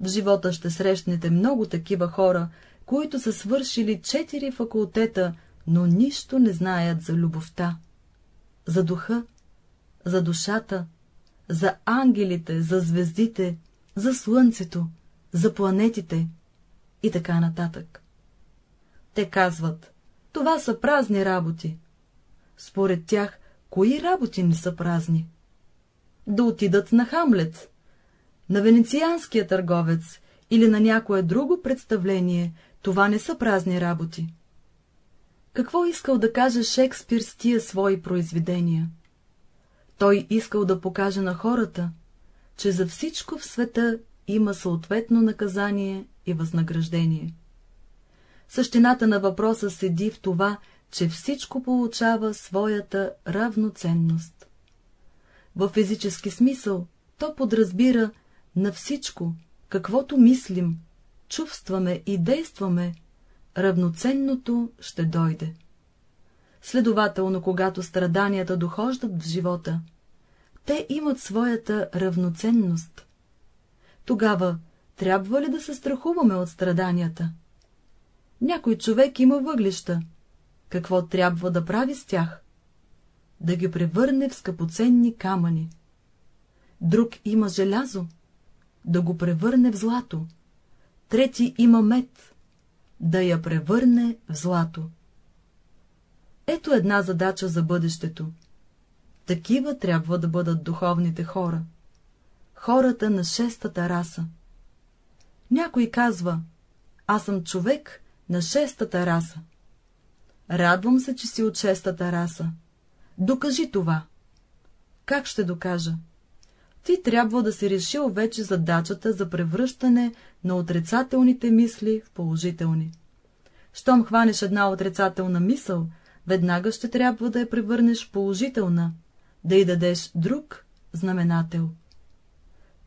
В живота ще срещнете много такива хора, които са свършили четири факултета, но нищо не знаят за любовта, за духа, за душата, за ангелите, за звездите, за слънцето, за планетите и така нататък. Те казват, това са празни работи. Според тях, кои работи не са празни? Да отидат на Хамлет, на венецианския търговец или на някое друго представление, това не са празни работи. Какво искал да каже Шекспир с тия свои произведения? Той искал да покаже на хората, че за всичко в света има съответно наказание и възнаграждение. Същината на въпроса седи в това, че всичко получава своята равноценност. В физически смисъл то подразбира на всичко, каквото мислим, чувстваме и действаме, равноценното ще дойде. Следователно, когато страданията дохождат в живота, те имат своята равноценност. Тогава трябва ли да се страхуваме от страданията? Някой човек има въглища. Какво трябва да прави с тях? Да ги превърне в скъпоценни камъни. Друг има желязо. Да го превърне в злато. Трети има мед. Да я превърне в злато. Ето една задача за бъдещето. Такива трябва да бъдат духовните хора. Хората на шестата раса. Някой казва, аз съм човек на шестата раса. Радвам се, че си от шестата раса. Докажи това. Как ще докажа? Ти трябва да си решил вече задачата за превръщане на отрицателните мисли в положителни. Щом хванеш една отрицателна мисъл, веднага ще трябва да я превърнеш положителна, да й дадеш друг знаменател.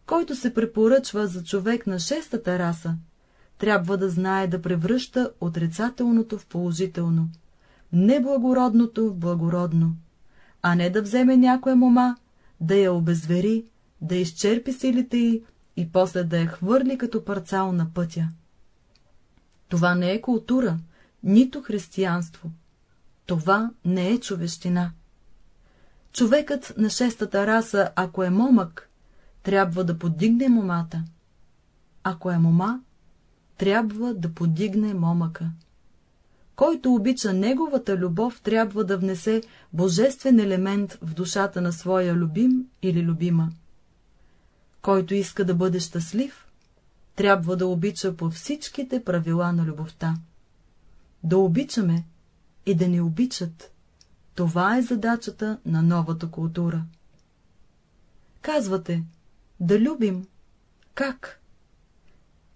Който се препоръчва за човек на шестата раса, трябва да знае да превръща отрицателното в положително, неблагородното в благородно, а не да вземе някоя мома, да я обезвери, да изчерпи силите й и после да я хвърли като парцал на пътя. Това не е култура, нито християнство. Това не е човещина. Човекът на шестата раса, ако е момък, трябва да подигне момата. Ако е мома, трябва да подигне момъка. Който обича неговата любов, трябва да внесе божествен елемент в душата на своя любим или любима. Който иска да бъде щастлив, трябва да обича по всичките правила на любовта. Да обичаме и да ни обичат. Това е задачата на новата култура. Казвате, да любим. Как?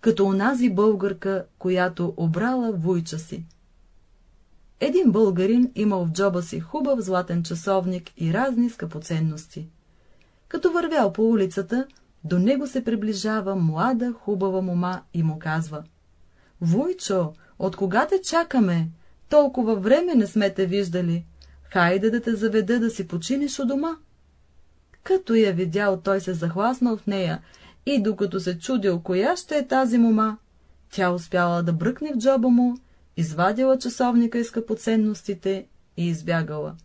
Като онази българка, която обрала войча си. Един българин имал в джоба си хубав златен часовник и разни скъпоценности. Като вървял по улицата, до него се приближава млада, хубава мома и му казва — Войчо, от кога те чакаме? Толкова време не сме те виждали. Хайде да те заведа да си починиш у дома. Като я видял, той се захласнал в нея и докато се чудил, коя ще е тази мома, тя успяла да бръкне в джоба му, извадила часовника и скъпоценностите и избягала.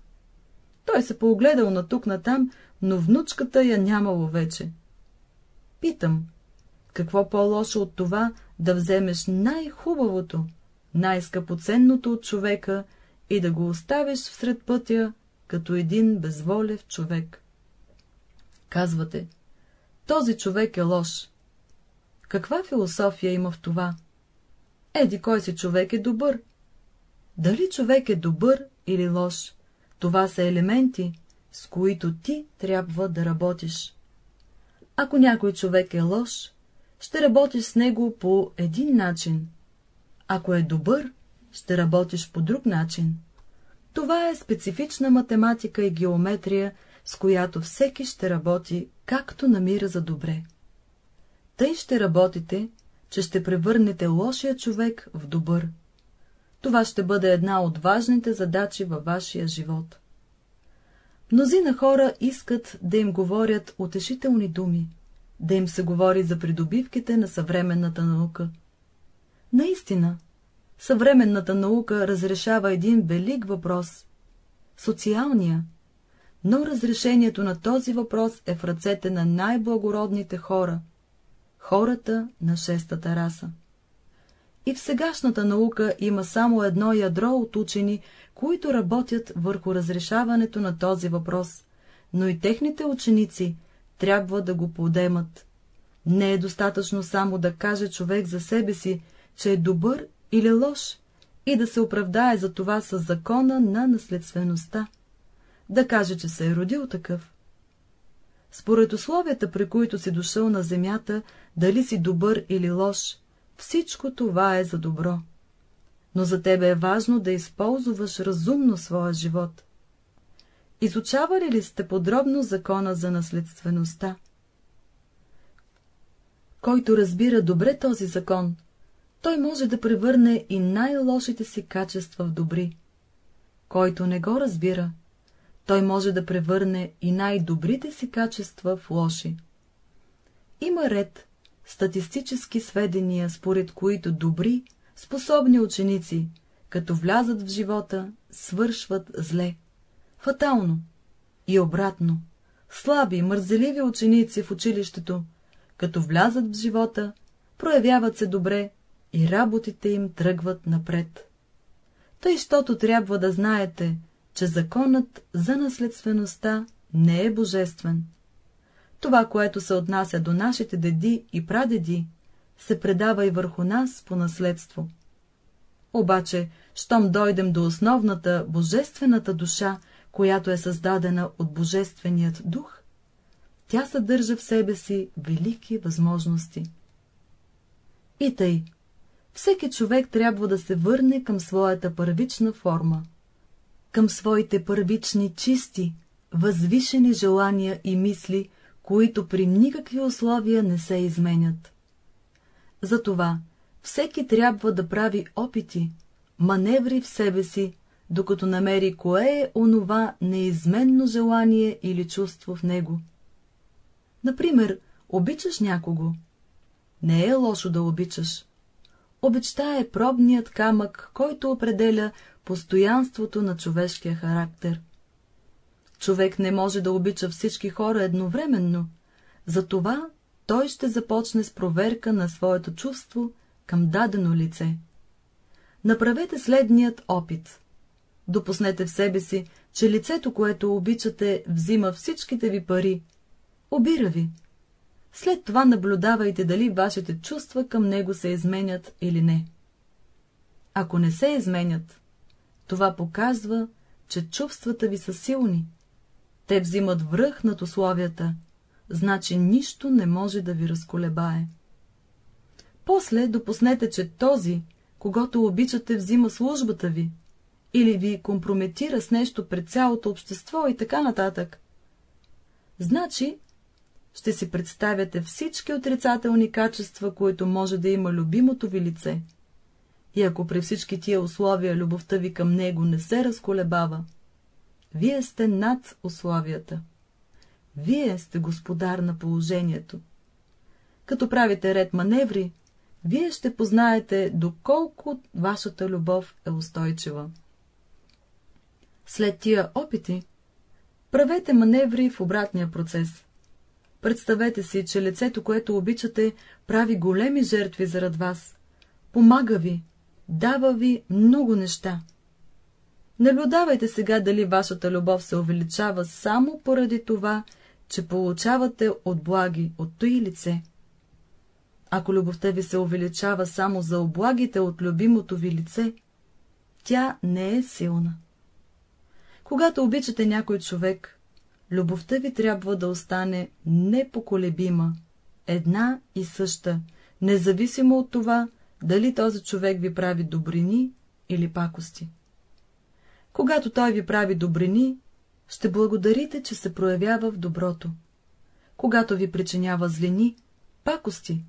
Той се поогледал на тук натам, но внучката я нямало вече. Питам, какво по-лошо от това да вземеш най-хубавото, най-скъпоценното от човека и да го оставиш всред пътя, като един безволев човек? Казвате, този човек е лош. Каква философия има в това? Еди кой си човек е добър. Дали човек е добър или лош, това са елементи, с които ти трябва да работиш. Ако някой човек е лош, ще работиш с него по един начин. Ако е добър, ще работиш по друг начин. Това е специфична математика и геометрия, с която всеки ще работи, както намира за добре. Тъй ще работите, че ще превърнете лошия човек в добър. Това ще бъде една от важните задачи във вашия живот. Мнозина хора искат да им говорят утешителни думи, да им се говори за придобивките на съвременната наука. Наистина, съвременната наука разрешава един велик въпрос — социалния, но разрешението на този въпрос е в ръцете на най-благородните хора, хората на шестата раса. И в сегашната наука има само едно ядро от учени, които работят върху разрешаването на този въпрос, но и техните ученици трябва да го подемат. Не е достатъчно само да каже човек за себе си, че е добър или лош, и да се оправдае за това с закона на наследствеността. Да каже, че се е родил такъв. Според условията, при които си дошъл на земята, дали си добър или лош, всичко това е за добро. Но за тебе е важно да използваш разумно своя живот. Изучавали ли сте подробно закона за наследствеността? Който разбира добре този закон, той може да превърне и най-лошите си качества в добри. Който не го разбира, той може да превърне и най-добрите си качества в лоши. Има ред статистически сведения, според които добри, способни ученици, като влязат в живота, свършват зле, фатално и обратно. Слаби, мързеливи ученици в училището, като влязат в живота, проявяват се добре и работите им тръгват напред. Тъй, щото трябва да знаете, че законът за наследствеността не е божествен. Това, което се отнася до нашите деди и прадеди, се предава и върху нас по наследство. Обаче, щом дойдем до основната, божествената душа, която е създадена от Божественият дух, тя съдържа в себе си велики възможности. И тъй, всеки човек трябва да се върне към своята първична форма, към своите първични чисти, възвишени желания и мисли, които при никакви условия не се изменят. Затова всеки трябва да прави опити, маневри в себе си, докато намери кое е онова неизменно желание или чувство в него. Например, обичаш някого. Не е лошо да обичаш. Обичта е пробният камък, който определя постоянството на човешкия характер. Човек не може да обича всички хора едновременно, затова той ще започне с проверка на своето чувство към дадено лице. Направете следният опит. Допуснете в себе си, че лицето, което обичате, взима всичките ви пари, обира ви. След това наблюдавайте дали вашите чувства към него се изменят или не. Ако не се изменят, това показва, че чувствата ви са силни. Те взимат връх над условията, значи нищо не може да ви разколебае. После допуснете, че този, когато обичате, взима службата ви, или ви компрометира с нещо пред цялото общество и така нататък. Значи, ще си представяте всички отрицателни качества, които може да има любимото ви лице. И ако при всички тия условия любовта ви към него не се разколебава, вие сте над условията. Вие сте господар на положението. Като правите ред маневри, вие ще познаете доколко вашата любов е устойчива. След тия опити, правете маневри в обратния процес. Представете си, че лицето, което обичате, прави големи жертви зарад вас, помага ви, дава ви много неща. Наблюдавайте сега дали вашата любов се увеличава само поради това, че получавате от благи от той лице. Ако любовта ви се увеличава само за облагите от любимото ви лице, тя не е силна. Когато обичате някой човек, любовта ви трябва да остане непоколебима, една и съща, независимо от това, дали този човек ви прави добрини или пакости. Когато той ви прави добрини, ще благодарите, че се проявява в доброто. Когато ви причинява злини, пакости,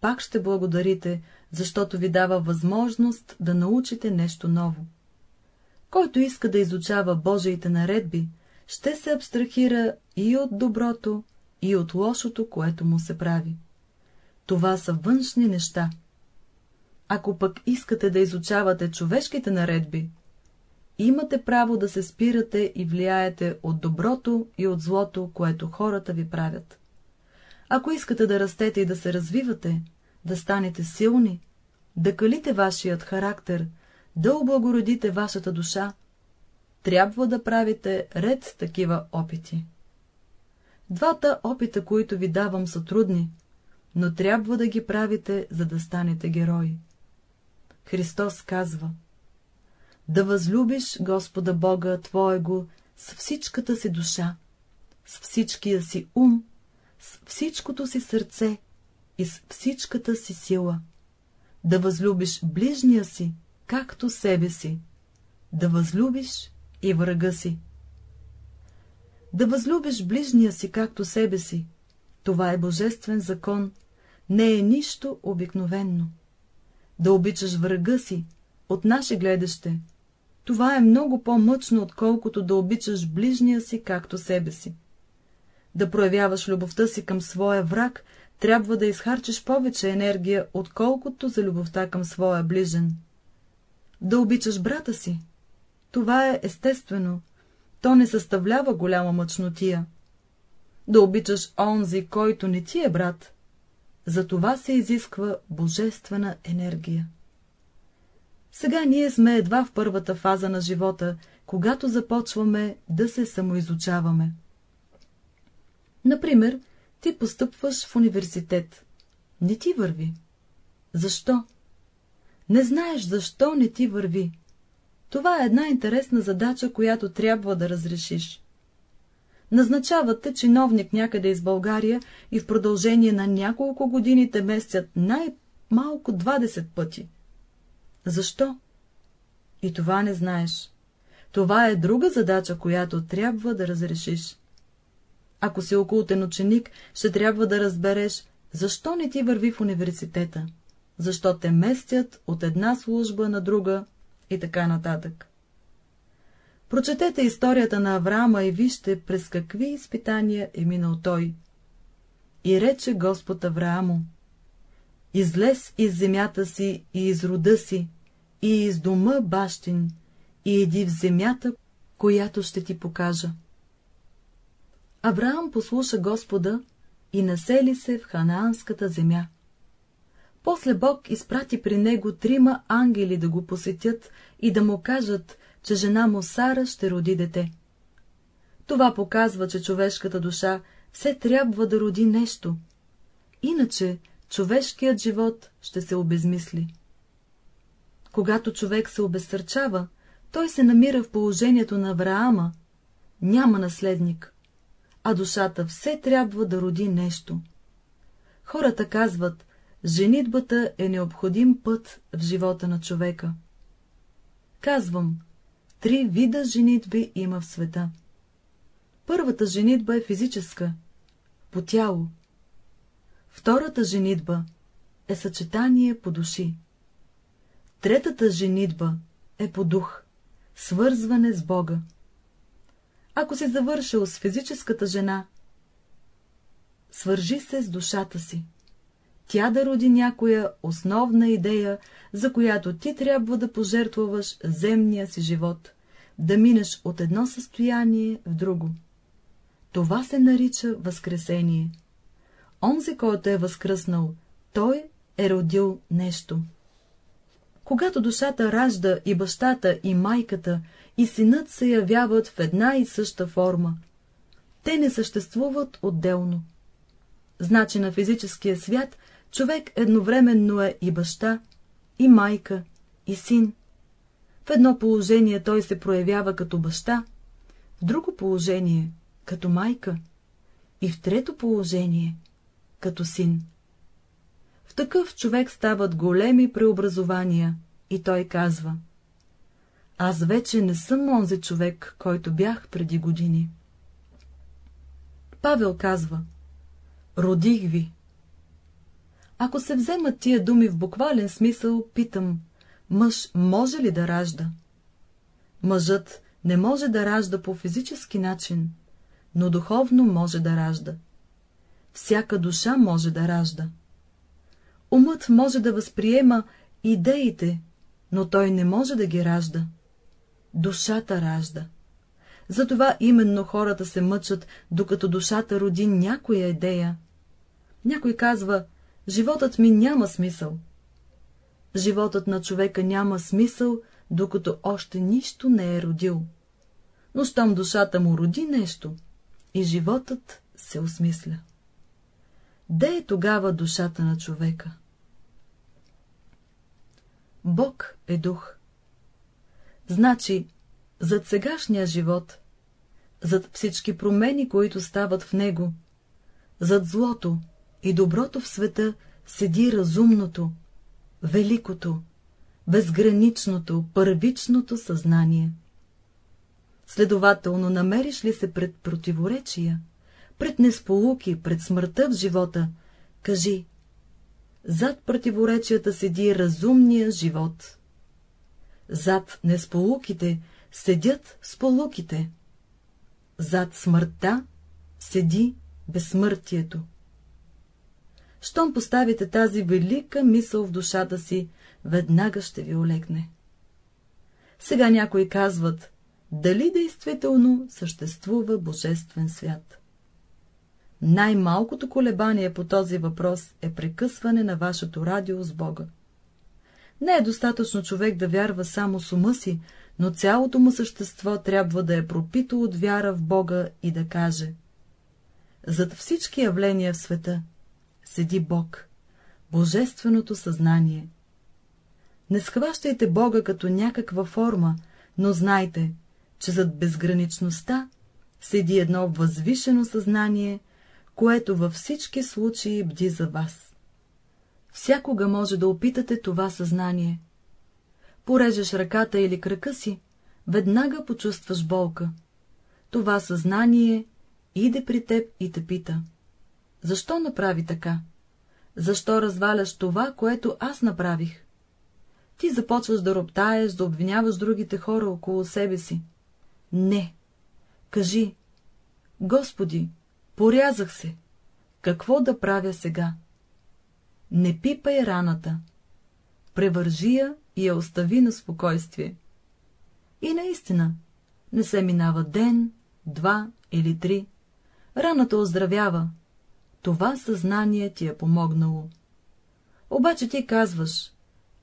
пак ще благодарите, защото ви дава възможност да научите нещо ново. Който иска да изучава Божиите наредби, ще се абстрахира и от доброто, и от лошото, което му се прави. Това са външни неща. Ако пък искате да изучавате човешките наредби, имате право да се спирате и влияете от доброто и от злото, което хората ви правят. Ако искате да растете и да се развивате, да станете силни, да калите вашият характер, да облагородите вашата душа, трябва да правите ред такива опити. Двата опита, които ви давам, са трудни, но трябва да ги правите, за да станете герои. Христос казва Да възлюбиш Господа Бога Твоего с всичката си душа, с всичкия си ум, с всичкото си сърце и с всичката си сила, да възлюбиш ближния си, както себе си, да възлюбиш и врага си. Да възлюбиш ближния си, както себе си, това е божествен закон, не е нищо обикновенно. Да обичаш врага си, от наше гледаще, това е много по-мъчно, отколкото да обичаш ближния си, както себе си. Да проявяваш любовта си към своя враг, трябва да изхарчиш повече енергия, отколкото за любовта към своя ближен. Да обичаш брата си, това е естествено, то не съставлява голяма мъчнотия. Да обичаш онзи, който не ти е брат, за това се изисква божествена енергия. Сега ние сме едва в първата фаза на живота, когато започваме да се самоизучаваме. Например, ти постъпваш в университет. Не ти върви. Защо? Не знаеш защо не ти върви. Това е една интересна задача, която трябва да разрешиш. Назначавате чиновник някъде из България и в продължение на няколко години те местят най-малко 20 пъти. Защо? И това не знаеш. Това е друга задача, която трябва да разрешиш. Ако си окултен ученик, ще трябва да разбереш, защо не ти върви в университета, защо те местят от една служба на друга и така нататък. Прочетете историята на Авраама и вижте през какви изпитания е минал той. И рече Господ Авраамо, излез из земята си и из рода си, и из дома бащин, и иди в земята, която ще ти покажа. Авраам послуша Господа и насели се в ханаанската земя. После Бог изпрати при него трима ангели да го посетят и да му кажат, че жена му Сара ще роди дете. Това показва, че човешката душа все трябва да роди нещо, иначе човешкият живот ще се обезмисли. Когато човек се обезсърчава, той се намира в положението на Авраама, няма наследник, а душата все трябва да роди нещо. Хората казват, женитбата е необходим път в живота на човека. Казвам, три вида женитби има в света. Първата женитба е физическа. по тяло. Втората женитба е съчетание по души. Третата женитба е по дух, свързване с Бога. Ако си завършил с физическата жена, свържи се с душата си. Тя да роди някоя основна идея, за която ти трябва да пожертвуваш земния си живот, да минеш от едно състояние в друго. Това се нарича възкресение. Онзи, който е възкръснал, той е родил нещо. Когато душата ражда и бащата, и майката, и синът се явяват в една и съща форма, те не съществуват отделно. Значи на физическия свят човек едновременно е и баща, и майка, и син. В едно положение той се проявява като баща, в друго положение — като майка, и в трето положение — като син. В такъв човек стават големи преобразования и той казва — аз вече не съм онзи човек, който бях преди години. Павел казва — родих ви. Ако се вземат тия думи в буквален смисъл, питам, мъж може ли да ражда? Мъжът не може да ражда по физически начин, но духовно може да ражда. Всяка душа може да ражда. Умът може да възприема идеите, но той не може да ги ражда. Душата ражда. Затова именно хората се мъчат, докато душата роди някоя идея. Някой казва, животът ми няма смисъл. Животът на човека няма смисъл, докато още нищо не е родил. Но щом душата му роди нещо, и животът се осмисля. Де е тогава душата на човека? Бог е дух. Значи, зад сегашния живот, зад всички промени, които стават в него, зад злото и доброто в света седи разумното, великото, безграничното, първичното съзнание. Следователно, намериш ли се пред противоречия, пред несполуки, пред смъртта в живота, кажи, зад противоречията седи разумния живот. Зад несполуките седят сполуките. Зад смъртта седи безсмъртието. Щом поставите тази велика мисъл в душата си, веднага ще ви олегне. Сега някои казват, дали действително съществува Божествен свят. Най-малкото колебание по този въпрос е прекъсване на вашето радио с Бога. Не е достатъчно човек да вярва само с ума си, но цялото му същество трябва да е пропито от вяра в Бога и да каже Зад всички явления в света седи Бог, Божественото съзнание. Не схващайте Бога като някаква форма, но знайте, че зад безграничността седи едно възвишено съзнание, което във всички случаи бди за вас. Всякога може да опитате това съзнание. Порежеш ръката или крака си, веднага почувстваш болка. Това съзнание иде при теб и те пита. Защо направи така? Защо разваляш това, което аз направих? Ти започваш да роптаеш, да обвиняваш другите хора около себе си. Не. Кажи, Господи, порязах се. Какво да правя сега? Не пипай раната. Превържи я и я остави на спокойствие. И наистина, не се минава ден, два или три. Раната оздравява. Това съзнание ти е помогнало. Обаче ти казваш,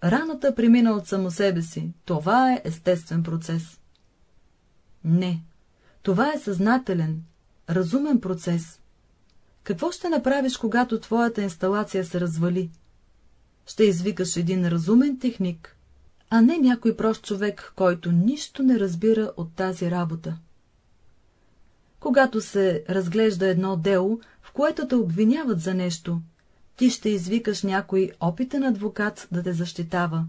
раната премина от само себе си, това е естествен процес. Не, това е съзнателен, разумен процес. Какво ще направиш, когато твоята инсталация се развали? Ще извикаш един разумен техник, а не някой прост човек, който нищо не разбира от тази работа. Когато се разглежда едно дело, което те обвиняват за нещо, ти ще извикаш някой опитен адвокат да те защитава,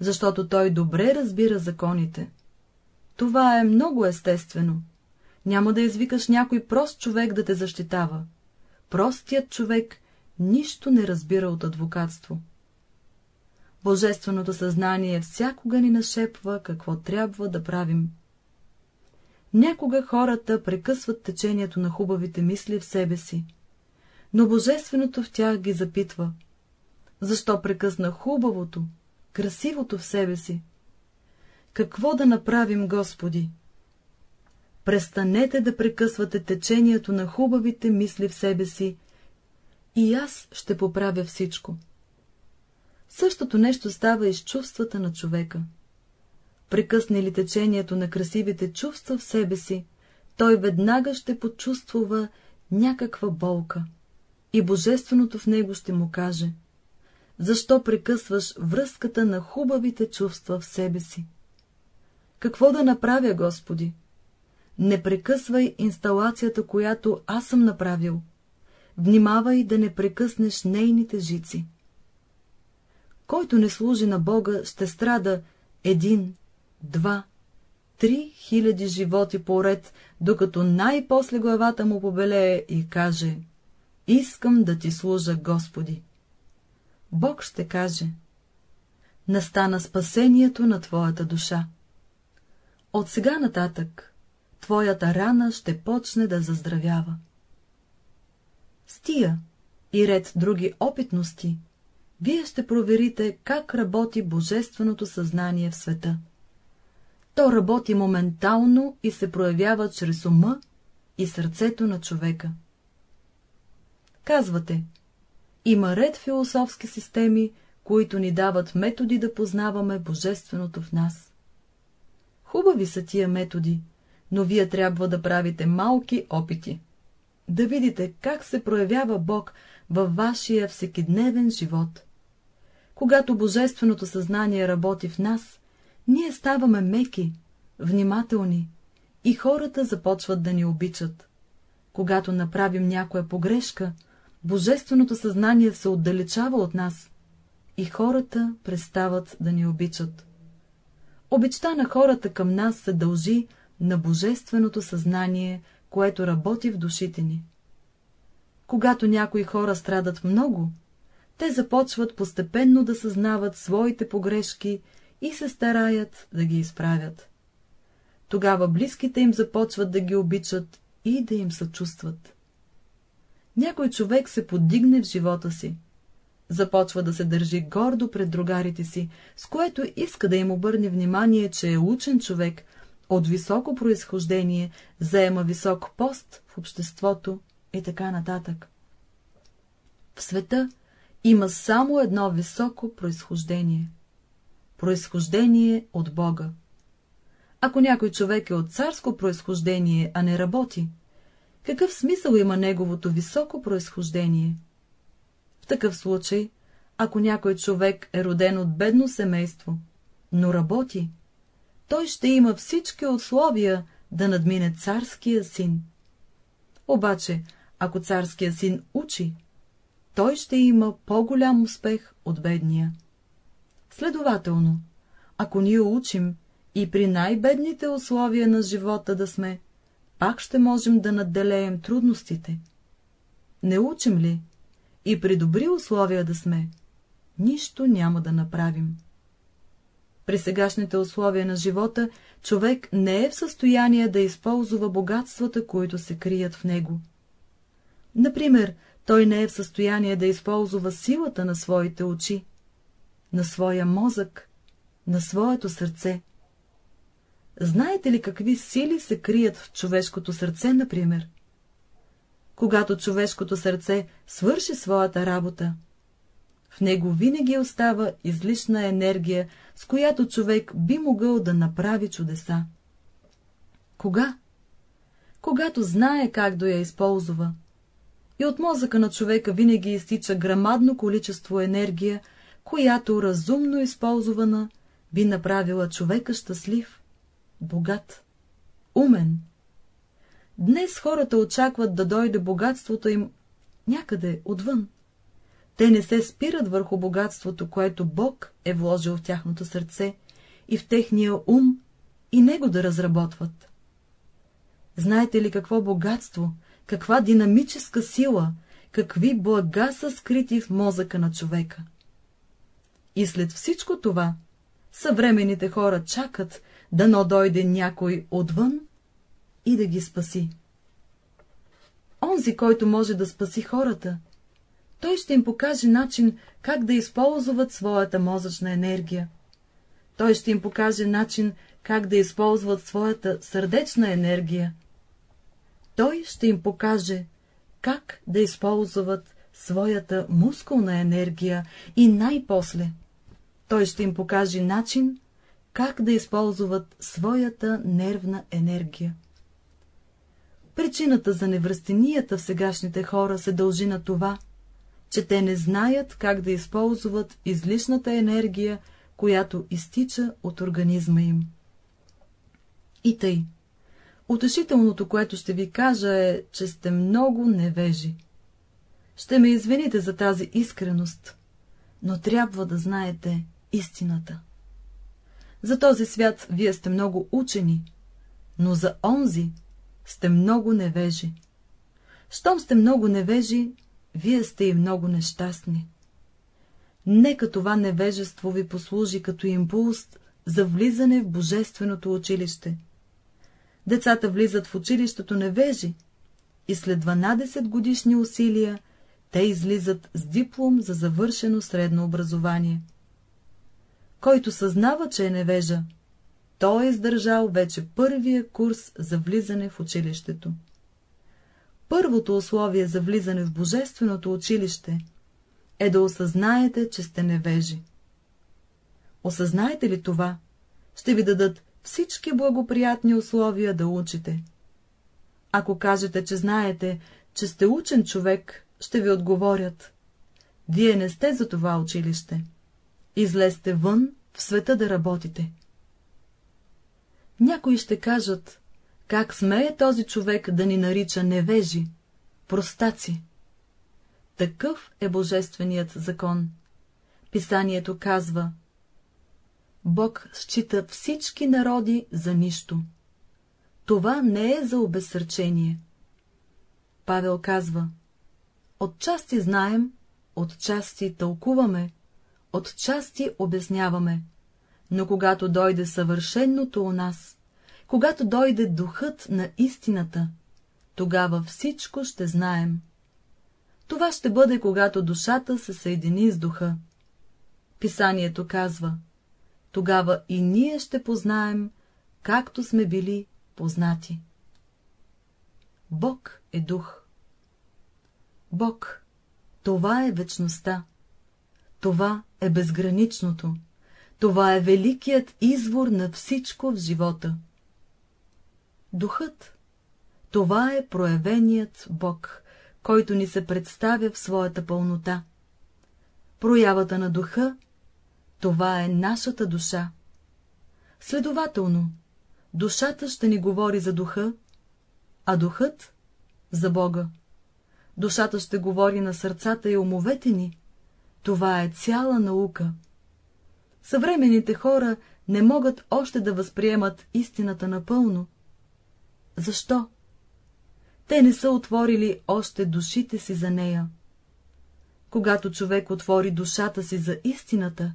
защото той добре разбира законите. Това е много естествено. Няма да извикаш някой прост човек да те защитава. простият човек нищо не разбира от адвокатство. Божественото съзнание всякога ни нашепва какво трябва да правим. Някога хората прекъсват течението на хубавите мисли в себе си, но Божественото в тях ги запитва. Защо прекъсна хубавото, красивото в себе си? Какво да направим, Господи? Престанете да прекъсвате течението на хубавите мисли в себе си и аз ще поправя всичко. Същото нещо става и с чувствата на човека. Прекъсне ли течението на красивите чувства в себе си, той веднага ще почувствува някаква болка и Божественото в него ще му каже — защо прекъсваш връзката на хубавите чувства в себе си? Какво да направя, Господи? Не прекъсвай инсталацията, която аз съм направил. Внимавай да не прекъснеш нейните жици. Който не служи на Бога, ще страда един, два, три хиляди животи поред, докато най-после главата му побелее и каже — искам да ти служа, Господи. Бог ще каже — настана спасението на твоята душа. От сега нататък твоята рана ще почне да заздравява. С тия и ред други опитности, вие ще проверите как работи Божественото съзнание в света. То работи моментално и се проявява чрез ума и сърцето на човека. Казвате, има ред философски системи, които ни дават методи да познаваме Божественото в нас. Хубави са тия методи, но вие трябва да правите малки опити, да видите как се проявява Бог във вашия всекидневен живот. Когато Божественото съзнание работи в нас, ние ставаме меки, внимателни и хората започват да ни обичат. Когато направим някоя погрешка, Божественото съзнание се отдалечава от нас и хората престават да ни обичат. Обичта на хората към нас се дължи на Божественото съзнание, което работи в душите ни. Когато някои хора страдат много, те започват постепенно да съзнават своите погрешки и се стараят да ги изправят. Тогава близките им започват да ги обичат и да им съчувстват. Някой човек се подигне в живота си, започва да се държи гордо пред другарите си, с което иска да им обърне внимание, че е учен човек, от високо произхождение, заема висок пост в обществото и така нататък. В света има само едно високо произхождение. Произхождение от Бога. Ако някой човек е от царско произхождение, а не работи, какъв смисъл има неговото високо произхождение? В такъв случай, ако някой човек е роден от бедно семейство, но работи, той ще има всички условия да надмине царския син. Обаче, ако царския син учи, той ще има по-голям успех от бедния. Следователно, ако ние учим и при най-бедните условия на живота да сме, пак ще можем да надделеем трудностите. Не учим ли, и при добри условия да сме, нищо няма да направим. При сегашните условия на живота човек не е в състояние да използва богатствата, които се крият в него. Например, той не е в състояние да използва силата на своите очи, на своя мозък, на своето сърце. Знаете ли какви сили се крият в човешкото сърце, например? Когато човешкото сърце свърши своята работа, в него винаги остава излишна енергия, с която човек би могъл да направи чудеса. Кога? Когато знае как да я използва. И от мозъка на човека винаги изтича грамадно количество енергия, която разумно използвана би направила човека щастлив, богат, умен. Днес хората очакват да дойде богатството им някъде отвън. Те не се спират върху богатството, което Бог е вложил в тяхното сърце и в техния ум и него да разработват. Знаете ли какво богатство, каква динамическа сила, какви блага са скрити в мозъка на човека. И след всичко това, съвременните хора чакат, дано дойде някой отвън и да ги спаси. Онзи, който може да спаси хората, той ще им покаже начин, как да използват своята мозъчна енергия. Той ще им покаже начин, как да използват своята сърдечна енергия. Той ще им покаже, как да използват своята мускулна енергия и най-после той ще им покаже начин, как да използват своята нервна енергия. Причината за невръстенията в сегашните хора се дължи на това, че те не знаят как да използват излишната енергия, която изтича от организма им. И тъй. Утешителното, което ще ви кажа е, че сте много невежи. Ще ме извините за тази искреност, но трябва да знаете истината. За този свят вие сте много учени, но за онзи сте много невежи. Щом сте много невежи, вие сте и много нещастни. Нека това невежество ви послужи като импулс за влизане в Божественото училище. Децата влизат в училището невежи и след 12 годишни усилия те излизат с диплом за завършено средно образование. Който съзнава, че е невежа, той е издържал вече първия курс за влизане в училището. Първото условие за влизане в Божественото училище е да осъзнаете, че сте невежи. Осъзнаете ли това, ще ви дадат всички благоприятни условия да учите. Ако кажете, че знаете, че сте учен човек, ще ви отговорят. Вие не сте за това училище. Излезте вън в света да работите. Някои ще кажат, как смее този човек да ни нарича невежи, простаци. Такъв е божественият закон. Писанието казва, Бог счита всички народи за нищо. Това не е за обезсърчение. Павел казва, отчасти знаем, отчасти тълкуваме, отчасти обясняваме, но когато дойде съвършенното у нас, когато дойде духът на истината, тогава всичко ще знаем. Това ще бъде, когато душата се съедини с духа. Писанието казва, тогава и ние ще познаем, както сме били познати. Бог е дух. Бог, това е вечността. Това е безграничното. Това е великият извор на всичко в живота. Духът. Това е проявеният Бог, който ни се представя в своята пълнота. Проявата на духа това е нашата душа. Следователно, душата ще ни говори за духа, а духът — за Бога. Душата ще говори на сърцата и умовете ни. Това е цяла наука. Съвременните хора не могат още да възприемат истината напълно. Защо? Те не са отворили още душите си за нея. Когато човек отвори душата си за истината,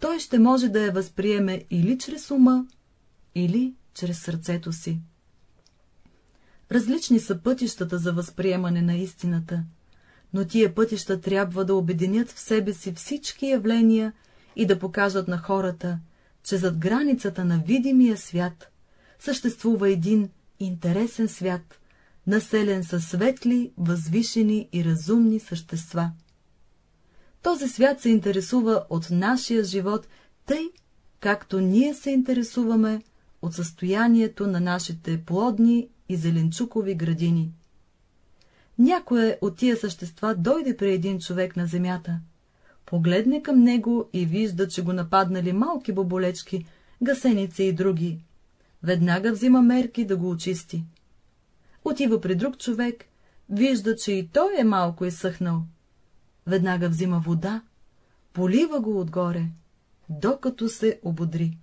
той ще може да я възприеме или чрез ума, или чрез сърцето си. Различни са пътищата за възприемане на истината, но тия пътища трябва да обединят в себе си всички явления и да покажат на хората, че зад границата на видимия свят съществува един интересен свят, населен със светли, възвишени и разумни същества. Този свят се интересува от нашия живот, тъй, както ние се интересуваме от състоянието на нашите плодни и зеленчукови градини. Някое от тия същества дойде при един човек на земята, погледне към него и вижда, че го нападнали малки боболечки, гасеници и други. Веднага взима мерки да го очисти. Отива при друг човек, вижда, че и той е малко изсъхнал веднага взима вода, полива го отгоре, докато се ободри.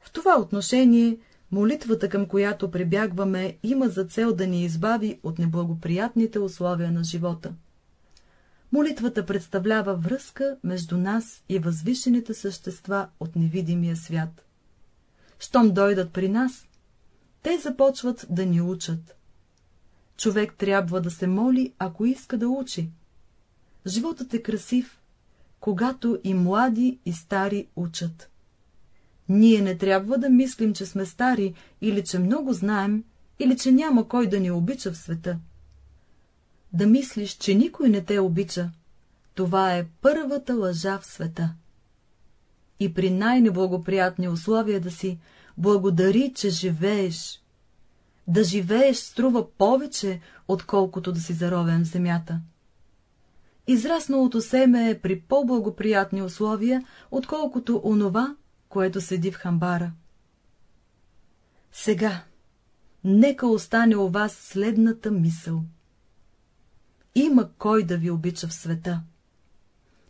В това отношение молитвата, към която прибягваме, има за цел да ни избави от неблагоприятните условия на живота. Молитвата представлява връзка между нас и възвишените същества от невидимия свят. Щом дойдат при нас, те започват да ни учат. Човек трябва да се моли, ако иска да учи. Животът е красив, когато и млади и стари учат. Ние не трябва да мислим, че сме стари, или че много знаем, или че няма кой да ни обича в света. Да мислиш, че никой не те обича, това е първата лъжа в света. И при най-неблагоприятни условия да си благодари, че живееш. Да живееш струва повече, отколкото да си заровен в земята. Израсналото семе е при по-благоприятни условия, отколкото онова, което седи в хамбара. Сега, нека остане у вас следната мисъл. Има кой да ви обича в света.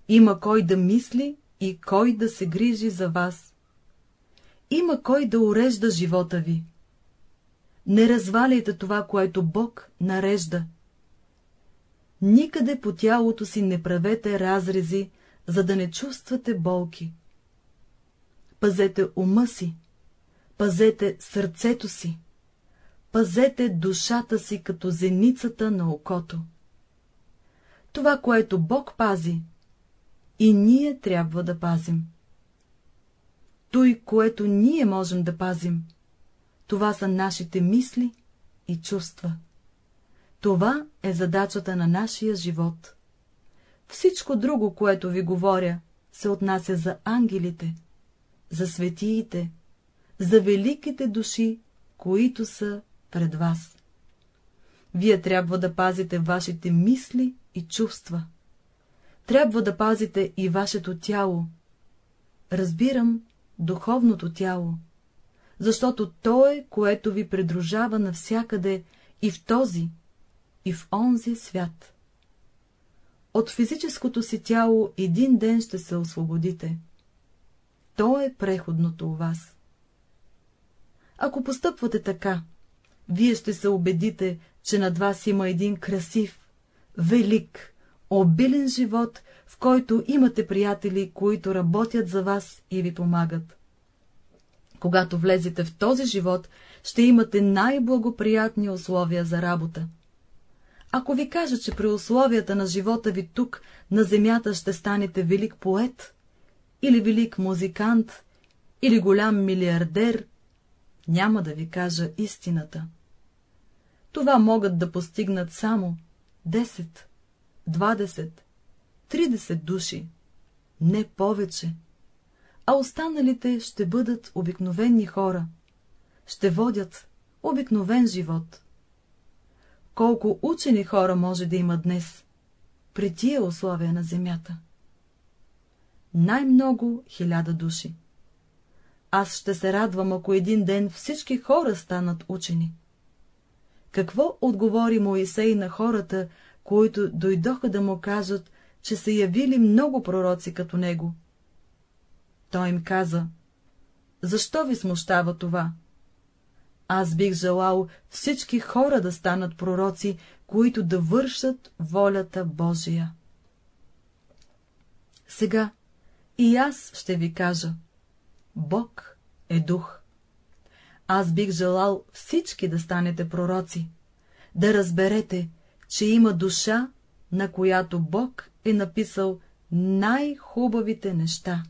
Има кой да мисли и кой да се грижи за вас. Има кой да урежда живота ви. Не разваляйте това, което Бог нарежда. Никъде по тялото си не правете разрези, за да не чувствате болки. Пазете ума си, пазете сърцето си, пазете душата си като зеницата на окото. Това, което Бог пази, и ние трябва да пазим. Той, което ние можем да пазим, това са нашите мисли и чувства. Това е задачата на нашия живот. Всичко друго, което ви говоря, се отнася за ангелите, за светиите, за великите души, които са пред вас. Вие трябва да пазите вашите мисли и чувства. Трябва да пазите и вашето тяло. Разбирам духовното тяло, защото то е, което ви придружава навсякъде и в този, и в онзи свят. От физическото си тяло един ден ще се освободите. То е преходното у вас. Ако постъпвате така, вие ще се убедите, че над вас има един красив, велик, обилен живот, в който имате приятели, които работят за вас и ви помагат. Когато влезете в този живот, ще имате най-благоприятни условия за работа. Ако ви кажа, че при условията на живота ви тук, на земята, ще станете велик поет, или велик музикант, или голям милиардер, няма да ви кажа истината. Това могат да постигнат само 10, 20, 30 души, не повече, а останалите ще бъдат обикновени хора, ще водят обикновен живот. Колко учени хора може да има днес, при тия условия на земята? Най-много хиляда души. Аз ще се радвам, ако един ден всички хора станат учени. Какво отговори Моисей на хората, които дойдоха да му кажат, че са явили много пророци като него? Той им каза, защо ви смущава това? Аз бих желал всички хора да станат пророци, които да вършат волята Божия. Сега и аз ще ви кажа, Бог е дух. Аз бих желал всички да станете пророци, да разберете, че има душа, на която Бог е написал най-хубавите неща.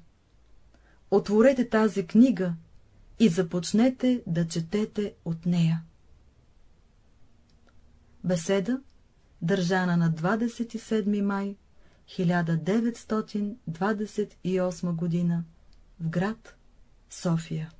Отворете тази книга и започнете да четете от нея. Беседа, държана на 27 май 1928 г. в град София